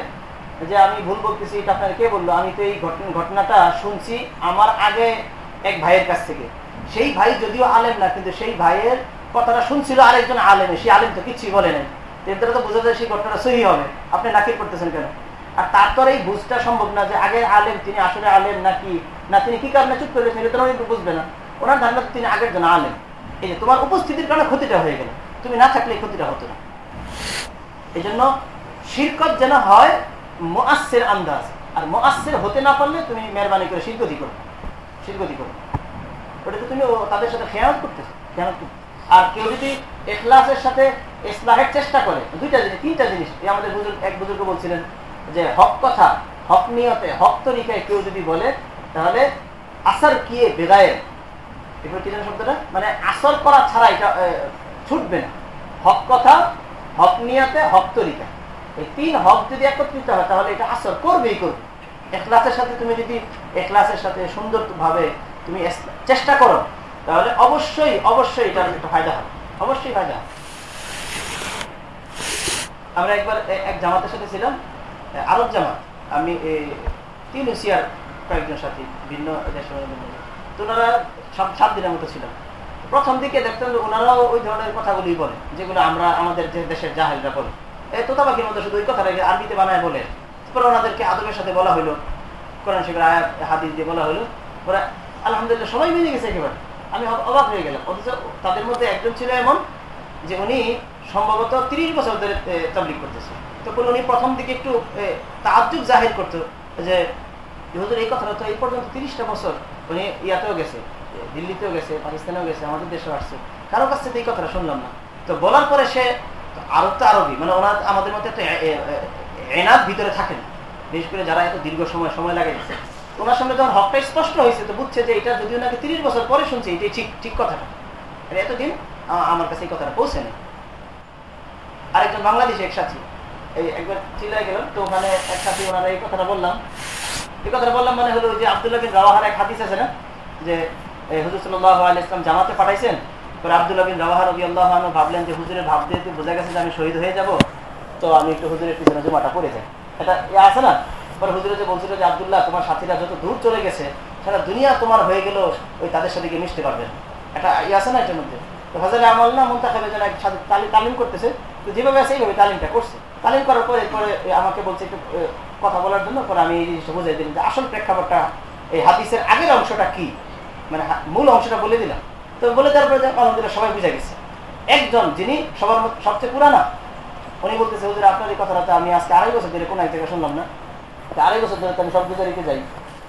যে, আমি ভুল বলতেছি, এটা আপনার কে বলল? আমি তো এই ঘটনাটা শুনছি আমার আগে এক ভাইয়ের কাছ থেকে। সেই ভাই যদিও আলেম না, কিন্তু সেই ভাইয়ের কথাটা শুনছিল আরেকজন আলেমে। সেই আলেম তো কিছুই বলে নাই। তো বোঝা যায় সেই ঘটনাটা সহি হবে। আপনি করতেছেন কেন? আর তারপরে এই বুঝটা সম্ভব না যে আগে আলেম, তিনি আসলে আলেম নাকি? না, তিনি কি কারণে চুপ করে কিন্তু বুঝবে না। ওনার ধারণা তিনি আগের জন্য আলেম। এই যে তোমার উপস্থিতির কারণে ক্ষতিটা হয়ে গেল। তুমি না থাকলে ক্ষতিটা হতো না। এই জন্য শিরকত যেন হয় মোয়াসের আন্দাজ। আর মোয়াসের হতে না পারলে তুমি মেহরবানি করে শিরগতি করো। শিরগতি করো। ওটা তো তুমি তাদের সাথে খেয়াল করতেছো। খেয়াল করতে আর কেউ যদি এখলাসের সাথে ইসলাহের চেষ্টা করে। দুইটা জিনিস, তিনটা জিনিস। আমাদের বুজুর্গ এক বুজুর্গ বলছিলেন যে, হক কথা, হক নিয়তে, হক তরিকায় কেউ যদি বলে, তাহলে আসার কিয়ে বেগায়ের এগুলো কি শব্দটা? মানে আসর করা ছাড়া এটা ছুটবে না। হক কথা, হক নিয়াতে, হক তরিকা এই তিন হক যদি একত্রিত হয়, তাহলে এটা আসর করবেই করবে। এখলাসের সাথে তুমি যদি এখলাসের সাথে সুন্দর ভাবে তুমি চেষ্টা করো, তাহলে অবশ্যই অবশ্যই এটার একটা ফায়দা হবে। অবশ্যই ফায়দা হবে। আমরা একবার এক জামাতের সাথে ছিলাম আরব জামাত। আমি তিন এশিয়ার কয়েকজন সাথী, ভিন্ন দেশের তো ওনারা সাত- দিনের মতো ছিলাম। প্রথম দিকে দেখতাম ওনারাও ওই ধরনের কথাগুলি বলে, যেগুলো আমরা আমাদের যে দেশের জাহেলরা বলে। এই তোতা পাখির মতো শুধু ওই কথাটাকে আরবিতে বানায় বলে? তারপরে ওনাদেরকে আদবের সাথে বলা হলো, কোরআন শিখের আয়াত, হাদিস দিয়ে বলা হলো। ওরা আলহামদুলিল্লাহ সবাই মিলে গেছে একেবারে। আমি অব- অবাক হয়ে গেলাম। অথচ তাদের মধ্যে একজন ছিল এমন যে উনি সম্ভবত তিরিশ বছর ধরে তাবলিক করতেছে। তখন উনি প্রথম দিকে একটু তাজ্জুব জাহির করতো যে হুজুর, এই কথাটা তো এই পর্যন্ত তিরিশটা বছর উনি ইয়াতেও গেছে দিল্লিতেও গেছে, পাকিস্তানেও গেছে, আমাদের দেশেও আসছে। কারও কাছ থেকে এই কথাটা শুনলাম না। তো বলার পরে সে আরব তো আরবি মানে ওনার আমাদের মধ্যে একটা এ- এ- এ- এনাদ ভিতরে থাকে না বিশেষ করে যারা এত দীর্ঘ সময় সময় লাগে। গেছে ওনার সামনে যখন হকটা স্পষ্ট হয়েছে, তো বুঝছে যে এটা যদিও নাকি তিরিশ বছর পরে শুনছে, এটাই ঠিক ঠিক কথাটা। আর এতদিন আমার কাছে এই কথাটা পৌঁছে নেই আরেকজন বাংলাদেশি এক সাথী এই একবার চিল্লায় গেলাম তো ওখানে এক সাথী ওনারা এই কথাটা বললাম। এই কথাটা বললাম মানে হলো যে আবদুল্লাহ বিন রাওয়াহার এক হাদিস আছে না? যে হুজুর সাল্লাহ আলী ইসলাম জামাতে পাঠাইছেন। পরে আবদুল্লাহ বিন রাওয়াহার রবি আল্লাহ ভাবলেন যে, হুজুরের ভাব দিয়ে বোঝা গেছে যে আমি শহীদ হয়ে যাব, তো আমি একটু হুজুরের পিছনে জমাটা পড়ে যাই। এটা ইয়ে আছে না? পরে হুজুরে যে বলছিল যে, আবদুল্লাহ, তোমার সাথীরা যত দূর চলে গেছে, সারা দুনিয়া তোমার হয়ে গেল, ওই তাদের সাথে গিয়ে মিশতে পারবে। না একটা ইয়ে আছে না এটার মধ্যে? তো হাজারে আমল না মনটা খাবে যেন এক সাথে তালিম তালিম করতেছে। তো যেভাবে আছে, এইভাবে তালিমটা করছে। তালিম করার পরে পরে আমাকে বলছে একটু কথা বলার জন্য, পরে আমি এই জিনিসটা বুঝাই দিলাম যে আসল প্রেক্ষাপটটা, এই হাদিসের আগের অংশটা কি? মানে মূল অংশটা বলে দিলাম। তো বলে দেওয়ার পরে আলহামদুলিল্লাহ সবাই বুঝে গেছে। একজন যিনি সবার সবচেয়ে পুরানা, উনি বলতেছে, হুজুর, আপনার এই কথাটা আমি আজকে আড়াই বছর ধরে কোনো এক জায়গায় শুনলাম না। আড়াই বছর ধরে তো আমি সব গুজারিতে যাই।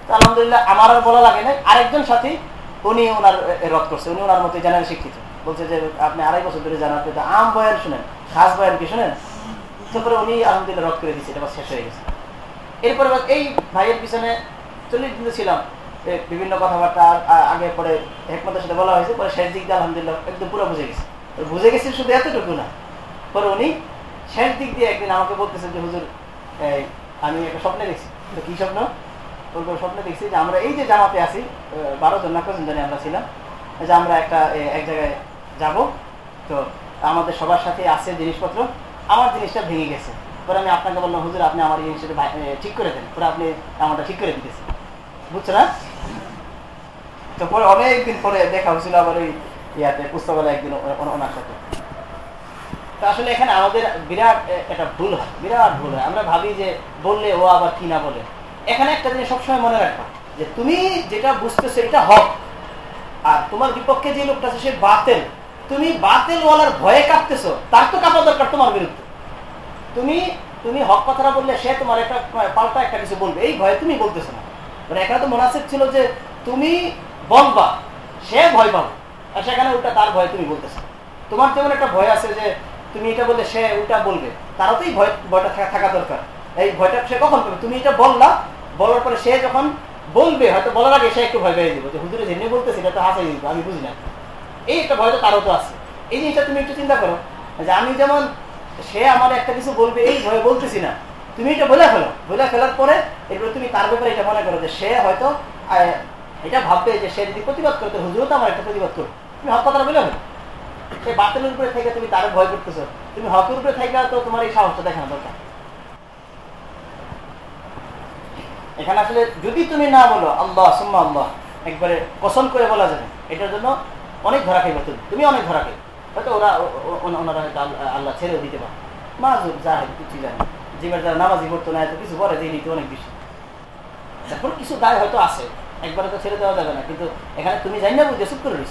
তো আলহামদুলিল্লাহ আমার আর বলা লাগে নাই। আরেকজন সাথী, উনি ওনার রদ করছে। উনি ওনার মতো জানার শিক্ষিত। বলছে যে, আপনি আড়াই বছর ধরে জানাতে আম বয়ান শুনেন। খাস কি শুনেন? তারপরে উনি আলহামদুলিল্লাহ রদ করে দিচ্ছে এটা শেষ হয়ে গেছে। এরপরে এই ভাইয়ের পিছনে চল্লিশ দিন ছিলাম বিভিন্ন কথাবার্তা আগে পরে হেকমতের সাথে বলা হয়েছে, পরে শেষ দিক দিয়ে আলহামদুলিল্লাহ একদম পুরো বুঝে গেছে। বুঝে গেছি শুধু এতটুকু না, পরে উনি শেষ দিক দিয়ে একদিন আমাকে বলতেছেন যে, হুজুর আমি একটা স্বপ্নে দেখছি। তো কি স্বপ্ন? ওরকম স্বপ্নে দেখছি যে আমরা এই যে জামাতে আছি বারো জন না জানি আমরা ছিলাম, যে আমরা একটা এক জায়গায় যাব। তো আমাদের সবার সাথে আছে জিনিসপত্র, আমার জিনিসটা ভেঙে গেছে। পরে আমি আপনাকে বললাম, হুজুর, আপনি আমার জিনিসটা ঠিক করে দেন। পরে আপনি আমারটা ঠিক করে দিতেছেন। বুঝছ না তো পরে অনেকদিন পরে দেখা হয়েছিল আবার ওই ইয়াতে, পুস্তকালয় একদিন ওনার সাথে। তো আসলে এখানে আমাদের বিরাট একটা ভুল হয়, বিরাট ভুল হয়। আমরা ভাবি যে বললে ও আবার কি না বলে। এখানে একটা জিনিস সবসময় মনে রাখবা, যে তুমি যেটা বুঝতেছো এটা হক, আর তোমার বিপক্ষে যে লোকটা আছে সে বাতেল। তুমি বাতেল ওয়ালার ভয়ে কাঁপতেছো, তার তো কাঁপা দরকার তোমার বিরুদ্ধে। তুমি তুমি হক কথাটা বললে সে তোমার একটা, পাল্টা একটা কিছু বলবে, এই ভয়ে তুমি বলতেছো না। মানে এখানে তো মোনাসিব ছিল যে তুমি বলবা সে ভয় পাবে, আর সেখানে উল্টা তার ভয় তুমি বলতেছো। তোমার যেমন একটা ভয় আছে যে তুমি এটা বললে সে উল্টা বলবে, তারও তো এই ভয়, ভয়টা থাকা- দরকার। এই ভয়টা সে কখন পাবে? তুমি এটা বললা, বলার পরে সে যখন বলবে, হয়তো বলার আগে সে একটু ভয় পেয়ে দিব যে হুজুরে যেমনি বলতেছে, এটা তো হাসাই দিব, আমি বুঝি না। এই একটা ভয় তো তারও তো আছে। এই জিনিসটা তুমি একটু চিন্তা করো। যে আমি যেমন সে আমার একটা কিছু বলবে, এই ভয়ে বলতেছি না। তুমি এটা বলে ফেলো। বলে ফেলার পরে এরপরে তুমি তার ব্যাপারে এটা মনে করো যে সে হয়তো এটা ভাববে যে সে যদি প্রতিবাদ করতে, হুজুরও তো আমার একটা প্রতিবাদ করবে। তুমি হক কথাটা বলে ফেলো। সে বাতিলের উপরে থেকে তুমি তার ভয় করতেছো। তুমি হকের উপরে থেকে তো তোমার এই সাহসটা দেখানো দরকার। এখানে আসলে যদি তুমি না বলো, আল্লাহ, সুম্মা আল্লাহ, একবারে পছন্দ করে বলা যাবে। এটার জন্য অনেক ধরা খাইবে তুমি তুমি অনেক ধরা খাইবে। হয়তো ওরা ওনারা হয়তো আল্লাহ- ছেড়েও দিতে পারে। মাজুব জাহেদ, কিছু জানে জীবের যারা নামাজি করতো না, এত কিছু বলে যে নিতে অনেক বেশি। তারপর কিছু দায় হয়তো আছে, একবারে তো ছেড়ে দেওয়া যাবে না, কিন্তু এখানে তুমি জানি না বুঝে, চুপ করে দিচ্ছ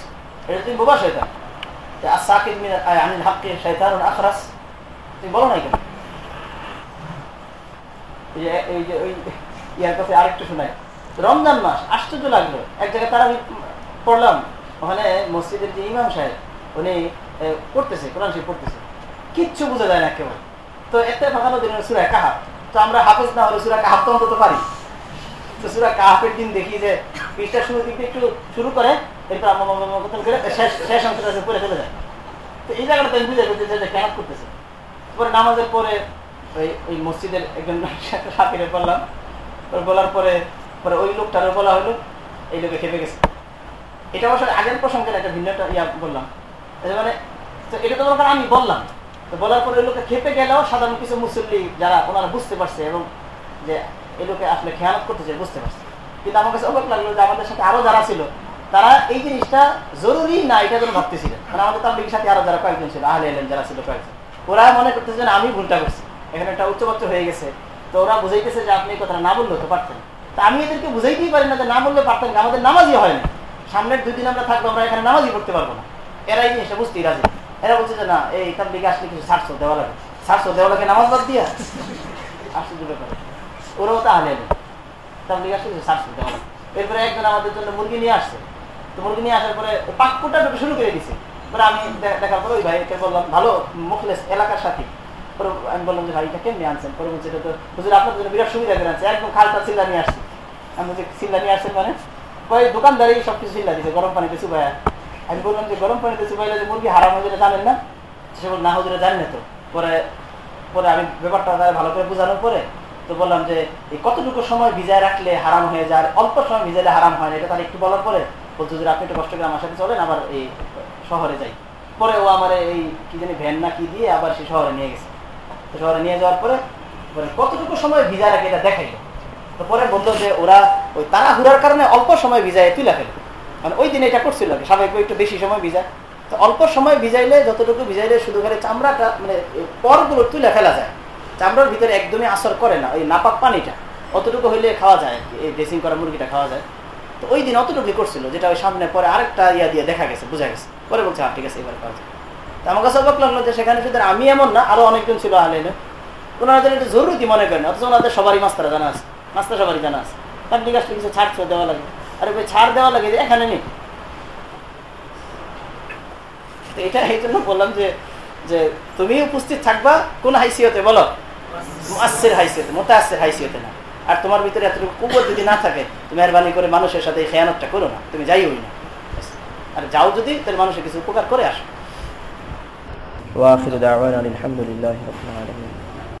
এটা তুমি বোবা শয়তান। যে আর সাকিব মিন আনিল হাক্কে শয়তান আখরাস। তুমি বলো নাই কেন এই যে- ওই ইয়ার কাছে আরেকটু শোনায় রমজান মাস, আশ্চর্য লাগল। এক জায়গায় তারা পড়লাম। ওখানে মসজিদের যে ইমাম সাহেব, উনি পড়তেছে, কোরআন শরীফ পড়তেছে। কিচ্ছু বোঝা যায় না কেবল তো এতে ভাঙানো দিন সুরা কাহাব তো আমরা হাফেজ না হলে সুরা কাহাব তো অন্তত পারি। তো সুরা কাহাফের দিন দেখি যে, পৃষ্ঠা শুরু দিকে একটু শুরু করে, এরপর করে শেষ অংশটা পড়ে চলে যায়। তো এই জায়গাটা আমি বুঝে গেছি যে কেন করতেছে। পরে নামাজের পরে ওই ওই মসজিদের একজন সাথীরে বললাম। পরে বলার পরে পরে ওই লোকটারও বলা হলো, এই লোকে খেপে গেছে। এটা অবশ্য আগের প্রসঙ্গের একটা ভিন্ন একটা ইয়া বললাম। মানে এটা তো মনে আমি বললাম। তো বলার পরে লোকে খেপে গেলেও সাধারণ কিছু মুসল্লি যারা, ওনারা বুঝতে পারছে এবং যে এই লোকে আসলে খেয়ালত করতেছে বুঝতে পারছে। কিন্তু আমার কাছে অবাক লাগল যে আমাদের সাথে আরও যারা ছিল, তারা এই জিনিসটা জরুরি না এটা যেন ভাবতেছিলেন? মানে আমাদের তার সাথে আরও যারা কয়েকজন ছিল, আহলে এলেন যারা ছিল কয়েকজন। ওরা মনে করতেছে যে আমি ভুলটা করছি। এখানে একটা উচ্চবাচ্য হয়ে গেছে। তো ওরা বুঝাইতেছে যে আপনি এই কথাটা না বললে তো পারতেন তা আমি এদেরকে বুঝাইতেই পারি না যে না বললে পারতেন আমাদের নামাজই হয় না। সামনের দুই দিন আমরা থাকব, আমরা এখানে নামাজই পড়তে পারব না। এরা এই জিনিসটা বুঝতেই রাজি। এরা বলছে যে, না, এই এখান দিকে আসলে কিছু সাতশো দেওয়া লাগে। সাতশো দেওয়া লাগে নামাজ বাদ দিয়া? আশ্চর্য ব্যাপার। ওরাও দিকে আসলে কিছু সাতশো দেওয়া লাগে। এরপরে একজন আমাদের জন্য মুরগি নিয়ে আসছে। তো মুরগি নিয়ে আসার পরে পাক্কুটা শুরু করে দিছে। পরে আমি দেখার পরে ওই ভাইকে বললাম, ভালো, মুখলেস এলাকার সাথী। পরে আমি বললাম যে ভাইটা কেমনি আনছেন? পরে বলছে, এটা তো আপনার জন্য বিরাট সুবিধা করে আনছে। একদম খালটা নিয়ে আসছে। আমি বলছি চিল্লা নিয়ে আসছেন মানে? পরে দোকানদারি সব কিছু চিল্লা দিছে, গরম পানিতে চুবাইয়া আমি বললাম যে, গরম পানিতে চুবাইলে যে মুরগি হারাম হয়ে জানেন না? সে বল না হুজুরে, জানি না তো। পরে পরে আমি ব্যাপারটা ভালো করে বোঝানোর পরে তো বললাম যে, এই কতটুকু সময় ভিজায় রাখলে হারাম হয়ে যায়? অল্প সময় ভিজাইলে হারাম হয় না। এটা তার একটু বলার পরে বলতো যে আপনি একটু কষ্ট করে আমার সাথে চলেন, আবার এই শহরে যাই। পরে ও আমার এই কি জানি ভ্যান না কি দিয়ে আবার সে শহরে নিয়ে গেছে। শহরে নিয়ে যাওয়ার পরে পরে কতটুকু সময় ভিজা রাখে এটা দেখাইলো। তো পরে বলল যে ওরা ওই তারা হুরার কারণে অল্প সময় ভিজায় তুলে ফেলে। মানে ওই দিন এটা করছিল স্বাভাবিক একটু বেশি সময় ভিজায়। তো অল্প সময় ভিজাইলে যতটুকু ভিজাইলে শুধু খালি চামড়াটা মানে পরগুলো তুলে ফেলা যায়। চামড়ার ভিতরে একদমই আসর করে না, ওই নাপাক পানিটা। অতটুকু হইলে খাওয়া যায় এই ড্রেসিং করা মুরগিটা খাওয়া যায়। তো ওই দিন অতটুকুই করছিল, যেটা ওই সামনে পরে আরেকটা ইয়া দিয়ে দেখা গেছে, বোঝা গেছে। পরে বলছে হ্যাঁ ঠিক আছে, এবার খাওয়া যায়। তো আমার কাছে অবাক লাগল যে সেখানে শুধু আমি এমন না, আরও অনেকজন ছিল আহলে ওনারা এটা জরুরি মনে করেন, অথচ ওনাদের সবারই মাস্তারা জানা আছে। মাস্টার সবারই জানা আছে। তার নিকাশটা কিছু ছাড় ছাড় দেওয়া লাগে। আর ওই ছাড় দেওয়া লাগে যে এখানে নেই। এটা এই জন্য বললাম যে যে তুমি উপস্থিত থাকবা কোন হাইসিয়তে, বলো? মুআসির হাইসিয়তে মোটা মোতাসির হাইসিয়তে না। আর তোমার ভিতরে এতটুকু কুবর যদি না থাকে, তুমি মেহরবানি করে মানুষের সাথে এই খেয়ানতটা করো না। তুমি যাই হই না আর যাও যদি, তাহলে মানুষের কিছু উপকার করে আসো। ওয়াখির দাওয়ানা আলহামদুলিল্লাহ রাব্বিল আলামিন।